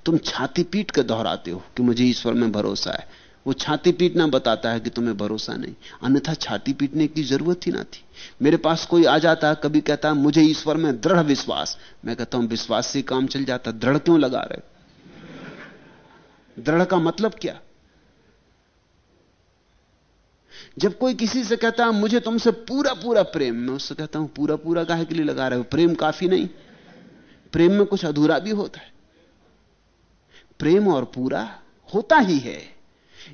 तुम छाती पीट के दोहराते हो कि मुझे ईश्वर में भरोसा है। वो छाती पीटना बताता है कि तुम्हें भरोसा नहीं। अन्यथा छाती पीटने की ज़रूरत ही ना थी। मेरे पास कोई आ जाता, कभी कहता है मुझे ईश्वर में दृढ़ विश्वास। मैं कहता हूँ, विश्वास से काम चल जाता, दृढ़ क्यों लगा रहे दृढ़ का मतलब क्या? जब कोई किसी से कहता है मुझे तुमसे पूरा पूरा प्रेम, मैं उससे कहता हूँ पूरा पूरा काहे के लिए लगा रहे हो? प्रेम काफ़ी नहीं। प्रेम में कुछ अधूरा भी होता है। प्रेम और पूरा होता ही है।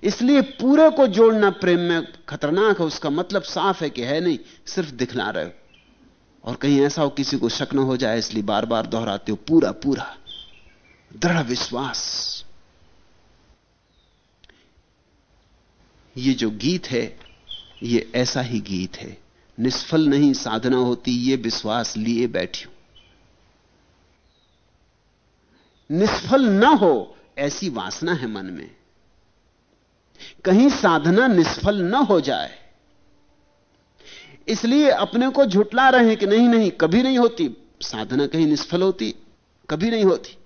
इसलिए पूरे को जोड़ना प्रेम में खतरनाक है, उसका मतलब साफ़ है कि है नहीं, सिर्फ़ दिखला रहे हो। और कहीं ऐसा हो, किसी को शक न हो जाए, इसलिए बार बार दोहराते हो, पूरा पूरा। दृढ़ विश्वास। ये जो गीत है, ये ऐसा ही गीत है। निष्फल नहीं, साधना होती, ये विश्वास लिए बैठी हूँ। निष्फल ना हो, ऐसी वासना है मन में। कहीं साधना निष्फल न हो जाए। इसलिए अपने को झुटला रहे हैं कि नहीं नहीं, कभी नहीं होती। साधना कहीं निष्फल होती, कभी नहीं होती।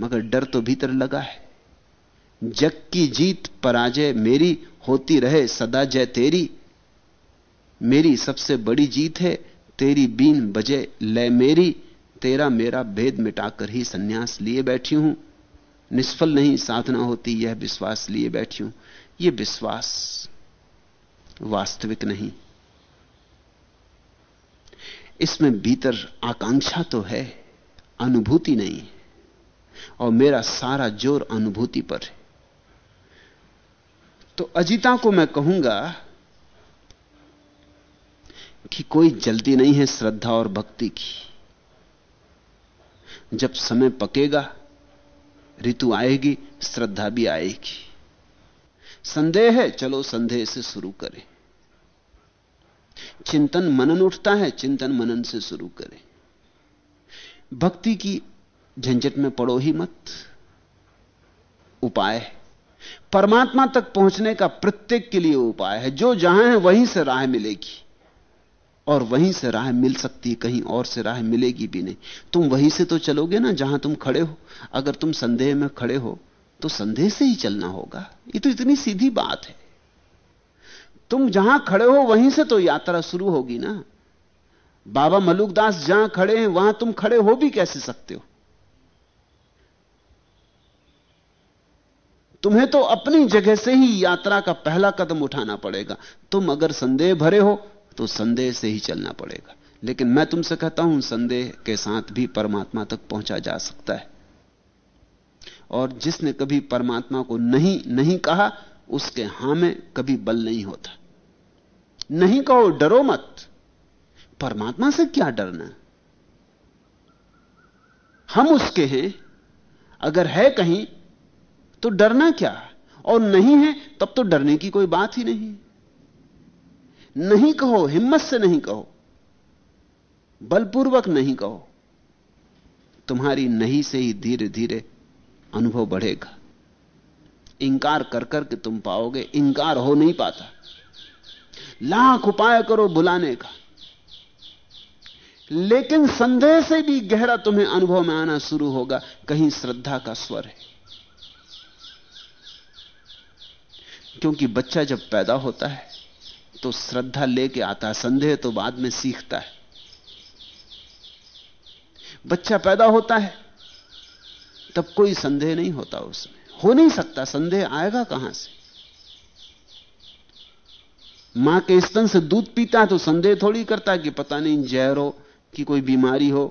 मगर डर तो भीतर लगा है। जग की जीत पराजय मेरी होती रहे, सदा जय तेरी। मेरी सबसे बड़ी जीत है, तेरी बीन बजे लय मेरी। तेरा मेरा भेद मिटाकर ही सन्यास लिए बैठी हूँ। निष्फल नहीं, साधना होती, यह विश्वास लिए बैठी हूँ। यह विश्वास वास्तविक नहीं। इसमें भीतर आकांक्षा तो है, अनुभूति नहीं और मेरा सारा ज़ोर अनुभूति पर है। तो अजिता को मैं कहूँगा कि कोई जल्दी नहीं है श्रद्धा और भक्ति की। जब समय पकेगा, ऋतु आएगी, श्रद्धा भी आएगी। संदेह है, चलो संदेह से शुरू करें। चिंतन मनन उठता है, चिंतन मनन से शुरू करें। भक्ति की झंझट में पड़ो ही मत। उपाय परमात्मा तक पहुँचने का प्रत्येक के लिए उपाय है। जो जहाँ है, वहीं से राह मिलेगी। और वहीं से राह मिल सकती कहीं और से राह मिलेगी भी नहीं। तुम वहीं से तो चलोगे ना, जहाँ तुम खड़े हो। अगर तुम संदेह में खड़े हो तो संदेह से ही चलना होगा। ये तो इतनी सीधी बात है। तुम जहाँ खड़े हो, वहीं से तो यात्रा शुरू होगी ना। बाबा मलुकदास जहाँ खड़े हैं, वहाँ तुम खड़े हो भी कैसे सकते हो? तुम्हें तो अपनी जगह से ही यात्रा का पहला कदम उठाना पड़ेगा। तुम अगर संदेह भरे हो तो संदेह से ही चलना पड़ेगा। लेकिन मैं तुमसे कहता हूँ, संदेह के साथ भी परमात्मा तक पहुँचा जा सकता है। और जिसने कभी परमात्मा को नहीं नहीं कहा, उसके हाँ में कभी बल नहीं होता। नहीं कहो, डरो मत। परमात्मा से क्या डरना? हम उसके हैं। अगर है कहीं तो डरना क्या? और नहीं है, तब तो डरने की कोई बात ही नहीं। नहीं कहो, हिम्मत से नहीं कहो, बलपूर्वक नहीं कहो, तुम्हारी नहीं से ही धीरे धीरे अनुभव बढ़ेगा। इंकार कर कर के तुम पाओगे, इंकार हो नहीं पाता। लाख उपाय करो बुलाने का। लेकिन संदेह से भी गहरा तुम्हें अनुभव में आना शुरू होगा, कहीं श्रद्धा का स्वर है। क्योंकि बच्चा जब पैदा होता है तो श्रद्धा लेके आता संदेह तो बाद में सीखता है। बच्चा पैदा होता है, तब कोई संदेह नहीं होता उसमें। हो नहीं सकता, संदेह आएगा कहाँ से? माँ के स्तन से दूध पीता है तो संदेह थोड़ी करता है कि पता नहीं जहर हो कि कोई बीमारी हो।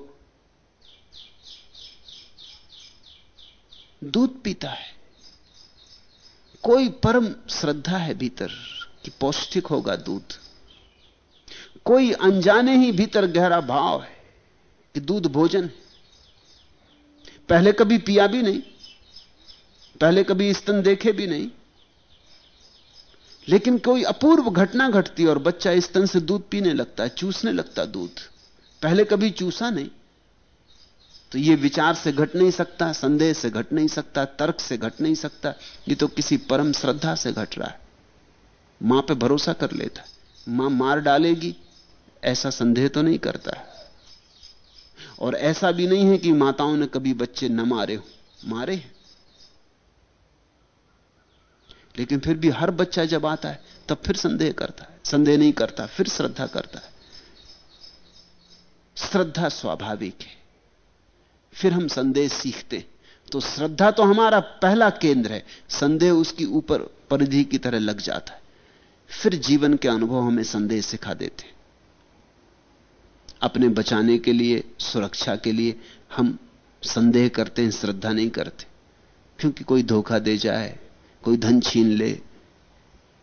दूध पीता है, कोई परम श्रद्धा है भीतर। कि पौष्टिक होगा दूध। कोई अनजाने ही भीतर गहरा भाव है कि दूध भोजन है। पहले कभी पिया भी नहीं, पहले कभी स्तन देखे भी नहीं। लेकिन कोई अपूर्व घटना घटती और बच्चा स्तन से दूध पीने लगता है, चूसने लगता दूध। पहले कभी चूसा नहीं तो यह विचार से घट नहीं सकता, संदेह से घट नहीं सकता, तर्क से घट नहीं सकता, ये तो किसी परम श्रद्धा से घट रहा है। माँ पे भरोसा कर लेता माँ मार डालेगी, ऐसा संदेह तो नहीं करता और ऐसा भी नहीं है कि माताओं ने कभी बच्चे न मारे हो। मारे लेकिन फिर भी हर बच्चा जब आता है, तब फिर संदेह करता है। संदेह नहीं करता, फिर श्रद्धा करता है। श्रद्धा स्वाभाविक है। फिर हम संदेह सीखते तो श्रद्धा तो हमारा पहला केंद्र है। संदेह उसकी ऊपर परिधि की तरह लग जाता है। फिर जीवन के अनुभव हमें संदेह सिखा देते अपने बचाने के लिए, सुरक्षा के लिए हम संदेह करते हैं, श्रद्धा नहीं करते। क्योंकि कोई धोखा दे जाए, कोई धन छीन ले,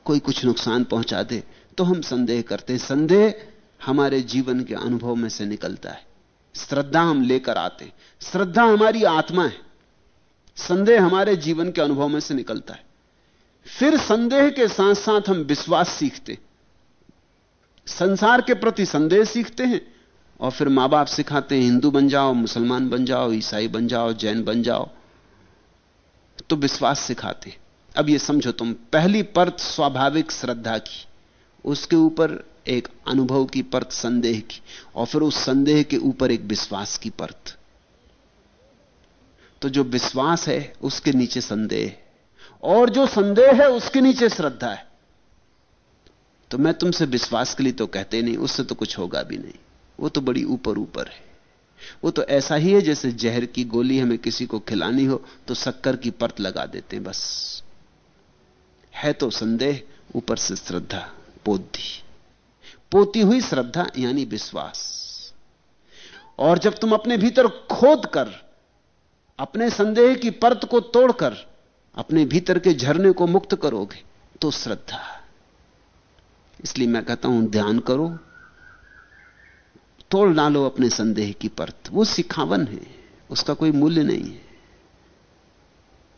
कोई कुछ नुकसान पहुँचा दे तो हम संदेह करते हैं। संदेह हमारे जीवन के अनुभव में से निकलता है। श्रद्धा हम लेकर आते हैं। श्रद्धा हमारी आत्मा है। संदेह हमारे जीवन के अनुभव में से निकलता है। फिर संदेह के साथ साथ हम विश्वास सीखते संसार के प्रति संदेह सीखते हैं और फिर माँ बाप सिखाते हैं, हिंदू बन जाओ, मुसलमान बन जाओ, ईसाई बन जाओ, जैन बन जाओ। तो विश्वास सिखाते अब ये समझो तुम, पहली परत स्वाभाविक श्रद्धा की, उसके ऊपर एक अनुभव की परत संदेह की, और फिर उस संदेह के ऊपर एक विश्वास की परत। तो जो विश्वास है, उसके नीचे संदेह है। और जो संदेह है उसके नीचे श्रद्धा है। तो मैं तुमसे विश्वास के लिए तो कहते नहीं, उससे तो कुछ होगा भी नहीं। वो तो बड़ी ऊपर ऊपर है। वो तो ऐसा ही है जैसे जहर की गोली हमें किसी को खिलानी हो तो शक्कर की परत लगा देते हैं बस। है तो संदेह, ऊपर से श्रद्धा, पोत। पोती हुई श्रद्धा, यानी विश्वास। और जब तुम अपने भीतर खोद कर, अपने संदेह की परत को तोड़कर अपने भीतर के झरने को मुक्त करोगे तो श्रद्धा। इसलिए मैं कहता हूँ, ध्यान करो, तोड़ डालो अपने संदेह की परत। वो सिखावन है, उसका कोई मूल्य नहीं है।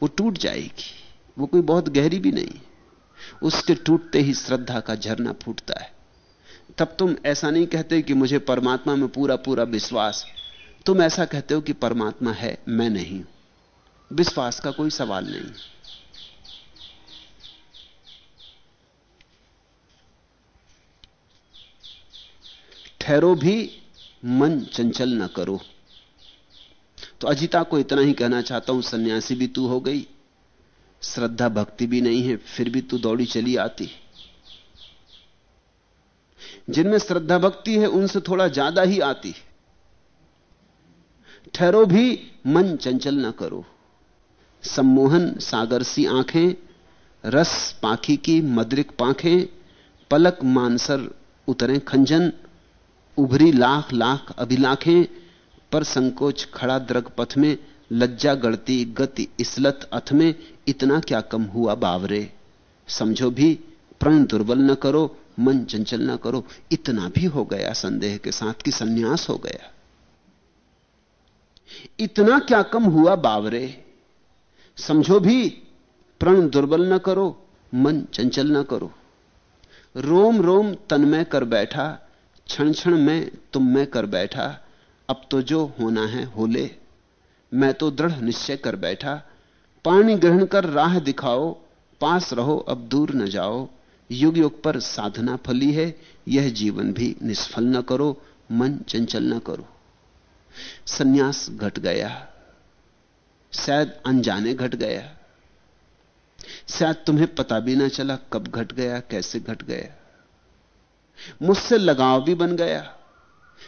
वो टूट जाएगी, वो कोई बहुत गहरी भी नहीं उसके टूटते ही श्रद्धा का झरना फूटता है। तब तुम ऐसा नहीं कहते कि मुझे परमात्मा में पूरा पूरा विश्वास तुम ऐसा कहते हो कि परमात्मा है, मैं नहीं विश्वास का कोई सवाल नहीं। ठहरो भी, मन चंचल ना करो। तो अजिता को इतना ही कहना चाहता हूँ, सन्यासी भी तू हो गई, श्रद्धा भक्ति भी नहीं है, फिर भी तू दौड़ी चली आती। जिनमें श्रद्धा भक्ति है, उनसे थोड़ा ज़्यादा ही आती। ठहरो भी, मन चंचल ना करो। सम्मोहन सागर सी आँखें, रस पाखी की मद्रिक पांखें, पलक मानसर उतरे खंजन, उभरी लाख लाख अभिलाखें, पर संकोच खड़ा द्रग पथ में, लज्जा गढ़ती गति इसलत अथ में, इतना क्या कम हुआ बावरे? समझो भी, प्रण दुर्बल न करो, मन चंचल न करो, इतना भी हो गया संदेह के साथ कि सन्यास हो गया। इतना क्या कम हुआ बावरे? समझो भी, प्रण दुर्बल न करो, मन चंचल न करो। रोम रोम तन में कर बैठा, क्षण क्षण में तुम में कर बैठा, अब तो जो होना है हो ले। मैं तो दृढ़ निश्चय कर बैठा, पानी ग्रहण कर राह दिखाओ, पास रहो, अब दूर न जाओ। युग युग पर साधना फली है, यह जीवन भी निष्फल न करो, मन चंचल न करो। सन्यास घट गया। शायद अनजाने घट गया। शायद तुम्हें पता भी ना चला कब घट गया, कैसे घट गया। मुझसे लगाव भी बन गया।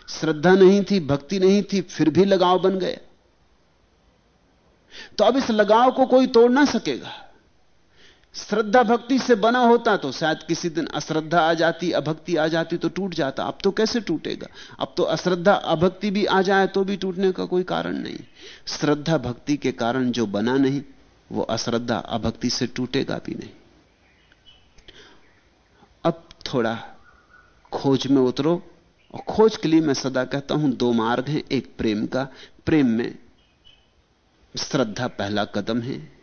श्रद्धा नहीं थी, भक्ति नहीं थी, फिर भी लगाव बन गया। तो अब इस लगाव को कोई तोड़ ना सकेगा। श्रद्धा भक्ति से बना होता तो शायद किसी दिन अश्रद्धा आ जाती, अभक्ति आ जाती तो टूट जाता। अब तो कैसे टूटेगा? अब तो अश्रद्धा, अभक्ति भी आ जाए तो भी टूटने का कोई कारण नहीं। श्रद्धा भक्ति के कारण जो बना नहीं, वो अश्रद्धा, अभक्ति से टूटेगा भी नहीं। अब थोड़ा खोज में उतरो और खोज के लिए मैं सदा कहता हूँ दो मार्ग हैं। एक प्रेम का, प्रेम में श्रद्धा पहला कदम है।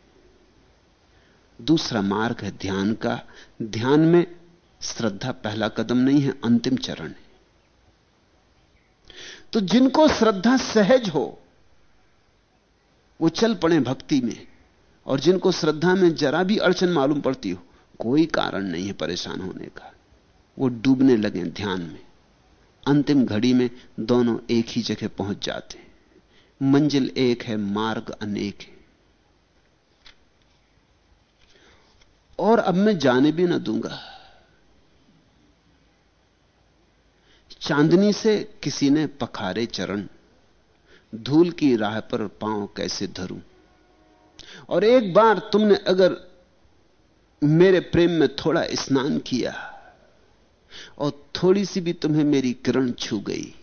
दूसरा मार्ग है ध्यान का। ध्यान में श्रद्धा पहला कदम नहीं है, अंतिम चरण है। तो जिनको श्रद्धा सहज हो, वो चल पड़े भक्ति में, और जिनको श्रद्धा में जरा भी अड़चन मालूम पड़ती हो, कोई कारण नहीं है परेशान होने का। वो डूबने लगे ध्यान में। अंतिम घड़ी में दोनों एक ही जगह पहुँच जाते हैं। मंजिल एक है, मार्ग अनेक है। और अब मैं जाने भी ना दूँगा। चांदनी से किसी ने पखारे चरण, धूल की राह पर पाँव कैसे धरूं? और एक बार तुमने अगर मेरे प्रेम में थोड़ा स्नान किया, और थोड़ी सी भी तुम्हें मेरी किरण छू गई,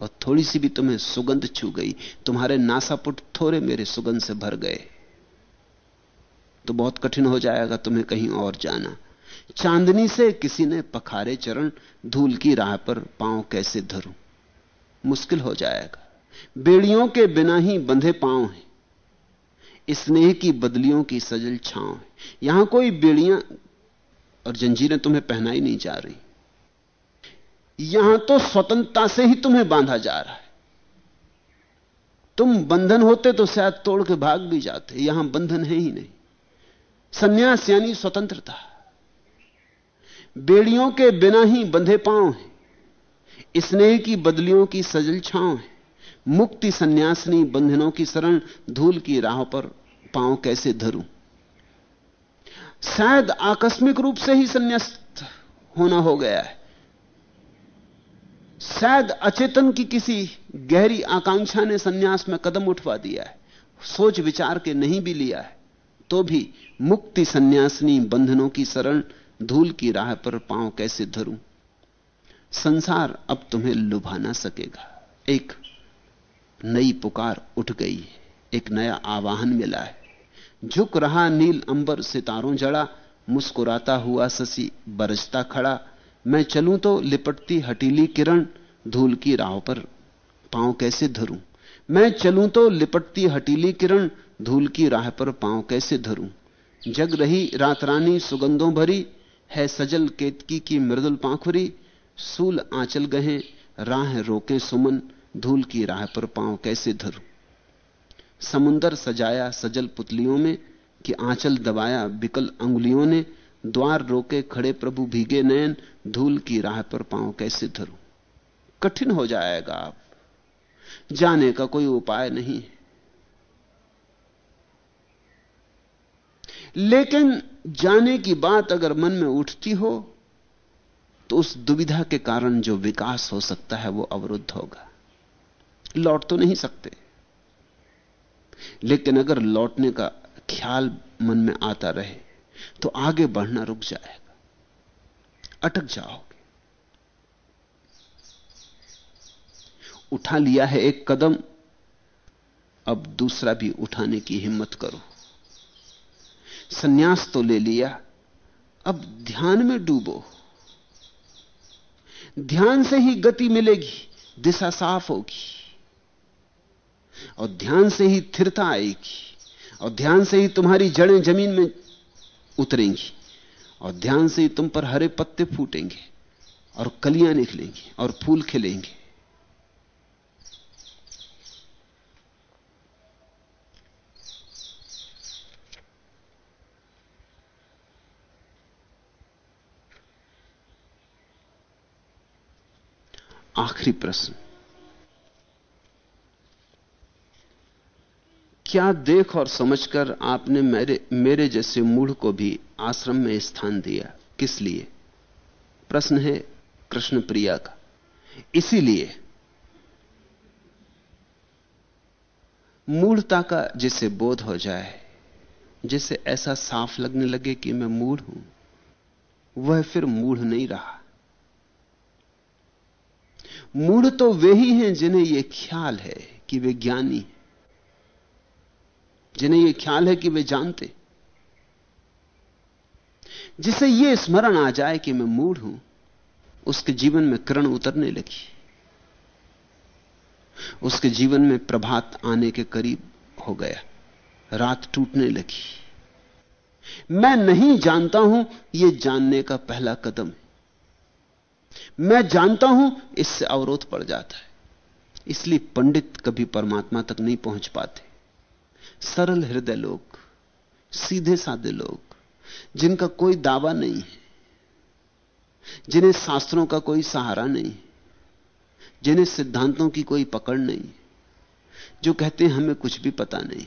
और थोड़ी सी भी तुम्हें सुगंध छू गई, तुम्हारे नासापुट थोड़े मेरे सुगंध से भर गए। तो बहुत कठिन हो जाएगा तुम्हें कहीं और जाना। चांदनी से किसी ने पखारे चरण धूल की राह पर पाँव कैसे धरूं? मुश्किल हो जाएगा। बेड़ियों के बिना ही बंधे पाँव हैं। स्नेह की बदलियों की सजल छांव है। यहाँ कोई बेड़ियाँ और जंजीरें तुम्हें पहनाई नहीं जा रही। यहाँ तो स्वतंत्रता से ही तुम्हें बांधा जा रहा है। तुम बंधन होते तो शायद तोड़ के भाग भी जाते। यहाँ बंधन है ही नहीं। सन्यास यानी स्वतंत्रता। बेड़ियों के बिना ही बंधे पाँव हैं। स्नेह की बदलियों की सजल छांव है। मुक्ति सन्यासनी बंधनों की शरण धूल की राह पर पाँव कैसे धरूं? शायद आकस्मिक रूप से ही संन्यास होना हो गया है। शायद अचेतन की किसी गहरी आकांक्षा ने सन्यास में कदम उठवा दिया है। सोच विचार के नहीं भी लिया है। तो भी मुक्ति सन्यासनी बंधनों की शरण धूल की राह पर पाँव कैसे धरूं? संसार अब तुम्हें लुभा ना सकेगा। एक नई पुकार उठ गई एक नया आवाहन मिला है। झुक रहा नील अंबर, सितारों जड़ा, मुस्कुराता हुआ ससी बरसता खड़ा। मैं चलूँ तो लिपटती हटीली किरण, धूल की राह पर पाँव कैसे धरूं? मैं चलूँ तो लिपटती हटीली किरण धूल की राह पर पाँव कैसे धरूं? जग रही रात रानी सुगंधों भरी, है सजल केतकी की मृदुल पाखुरी। सूल आंचल गहे, राह रोके सुमन, धूल की राह पर पाँव कैसे धरूं? समुंदर सजाया सजल पुतलियों में, कि आंचल दबाया बिकल अंगुलियों ने। द्वार रोके खड़े प्रभु भीगे नयन, धूल की राह पर पाँव कैसे धरूं? कठिन हो जाएगा आप। जाने का कोई उपाय नहीं है। लेकिन जाने की बात अगर मन में उठती हो तो उस दुविधा के कारण जो विकास हो सकता है, वो अवरुद्ध होगा। लौट तो नहीं सकते। लेकिन अगर लौटने का ख्याल मन में आता रहे तो आगे बढ़ना रुक जाएगा। अटक जाओगे। उठा लिया है एक कदम, अब दूसरा भी उठाने की हिम्मत करो। सन्यास तो ले लिया, अब ध्यान में डूबो। ध्यान से ही गति मिलेगी, दिशा साफ़ होगी। और ध्यान से ही स्थिरता आएगी, और ध्यान से ही तुम्हारी जड़ें ज़मीन में उतरेंगी, और ध्यान से ही तुम पर हरे पत्ते फूटेंगे, और कलियाँ निकलेंगी, और फूल खिलेंगे। आखिरी प्रश्न। क्या देख और समझकर आपने मेरे मेरे जैसे मूढ़ को भी आश्रम में स्थान दिया? किस लिए? प्रश्न है कृष्ण प्रिया का। इसीलिए मूढ़ता का जिसे बोध हो जाए, जिसे ऐसा साफ़ लगने लगे कि मैं मूढ़ हूँ, वह फिर मूढ़ नहीं रहा। मूढ़ तो वे ही हैं जिन्हें यह ख्याल है कि वे ज्ञानी जिन्हें यह ख्याल है कि वे जानते जिसे यह स्मरण आ जाए कि मैं मूढ़ हूँ, उसके जीवन में किरण उतरने लगी। उसके जीवन में प्रभात आने के करीब हो गया, रात टूटने लगी। मैं नहीं जानता हूँ यह जानने का पहला कदम है। मैं जानता हूँ, इससे अवरोध पड़ जाता है। इसलिए पंडित कभी परमात्मा तक नहीं पहुँच पाते। सरल हृदय लोग, सीधे साधे लोग, जिनका कोई दावा नहीं है, जिन्हें शास्त्रों का कोई सहारा नहीं, जिन्हें सिद्धांतों की कोई पकड़ नहीं, जो कहते हैं, हमें कुछ भी पता नहीं,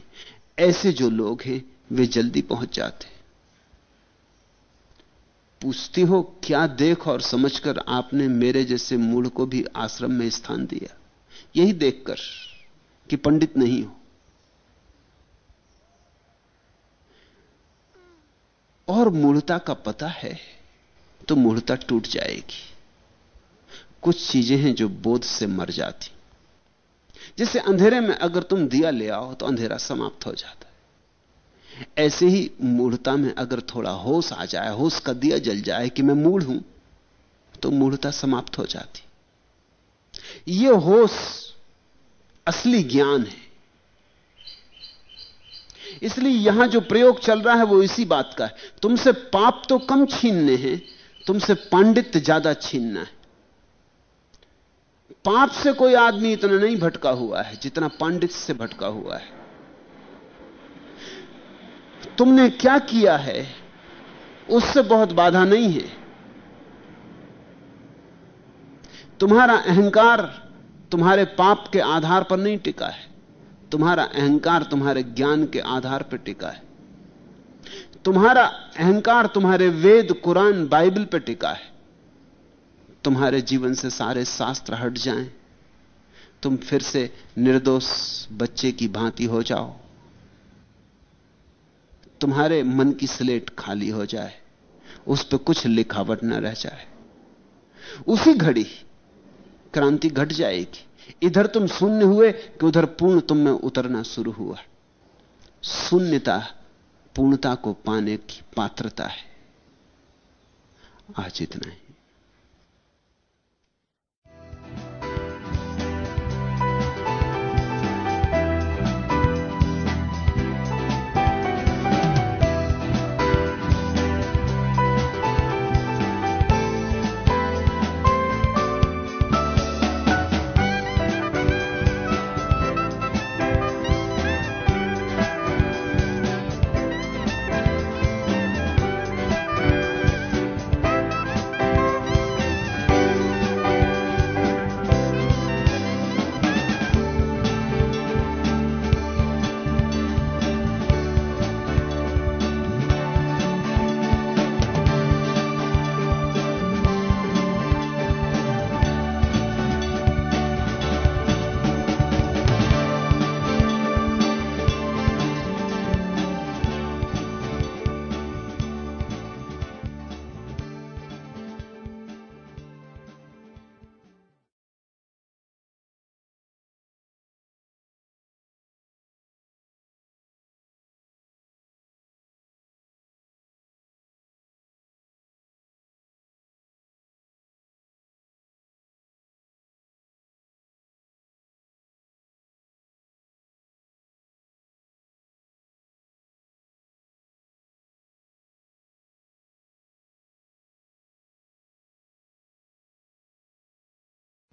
ऐसे जो लोग हैं, वे जल्दी पहुँच जाते पूछती हो, क्या देख और समझकर आपने मेरे जैसे मूड को भी आश्रम में स्थान दिया? यही देखकर कि पंडित नहीं हो। और मूढ़ता का पता है तो मूढ़ता टूट जाएगी। कुछ चीज़ें हैं जो बोध से मर जाती। जैसे अंधेरे में अगर तुम दिया ले आओ तो अंधेरा समाप्त हो जाता है। ऐसे ही मूढ़ता में अगर थोड़ा होश आ जाए, होश का दिया जल जाए कि मैं मूढ़ हूँ तो मूढ़ता समाप्त हो जाती। यह होश असली ज्ञान है। इसलिए यहाँ जो प्रयोग चल रहा है वो इसी बात का है। तुमसे पाप तो कम छीनने हैं, तुमसे पांडित्य ज़्यादा छीनना है। पाप से कोई आदमी इतना नहीं भटका हुआ है जितना पांडित्य से भटका हुआ है। तुमने क्या किया है? उससे बहुत बाधा नहीं है। तुम्हारा अहंकार तुम्हारे पाप के आधार पर नहीं टिका है। तुम्हारा अहंकार तुम्हारे ज्ञान के आधार पर टिका है। तुम्हारा अहंकार तुम्हारे वेद, कुरान, बाइबल पर टिका है। तुम्हारे जीवन से सारे शास्त्र हट जाएँ। तुम फिर से निर्दोष बच्चे की भांति हो जाओ। तुम्हारे मन की स्लेट खाली हो जाए, उस पर कुछ लिखावट न रह जाए। उसी घड़ी क्रांति घट जाएगी। इधर तुम शून्य हुए कि उधर पूर्ण तुम में उतरना शुरू हुआ। शून्यता पूर्णता को पाने की पात्रता है। आज इतना ही।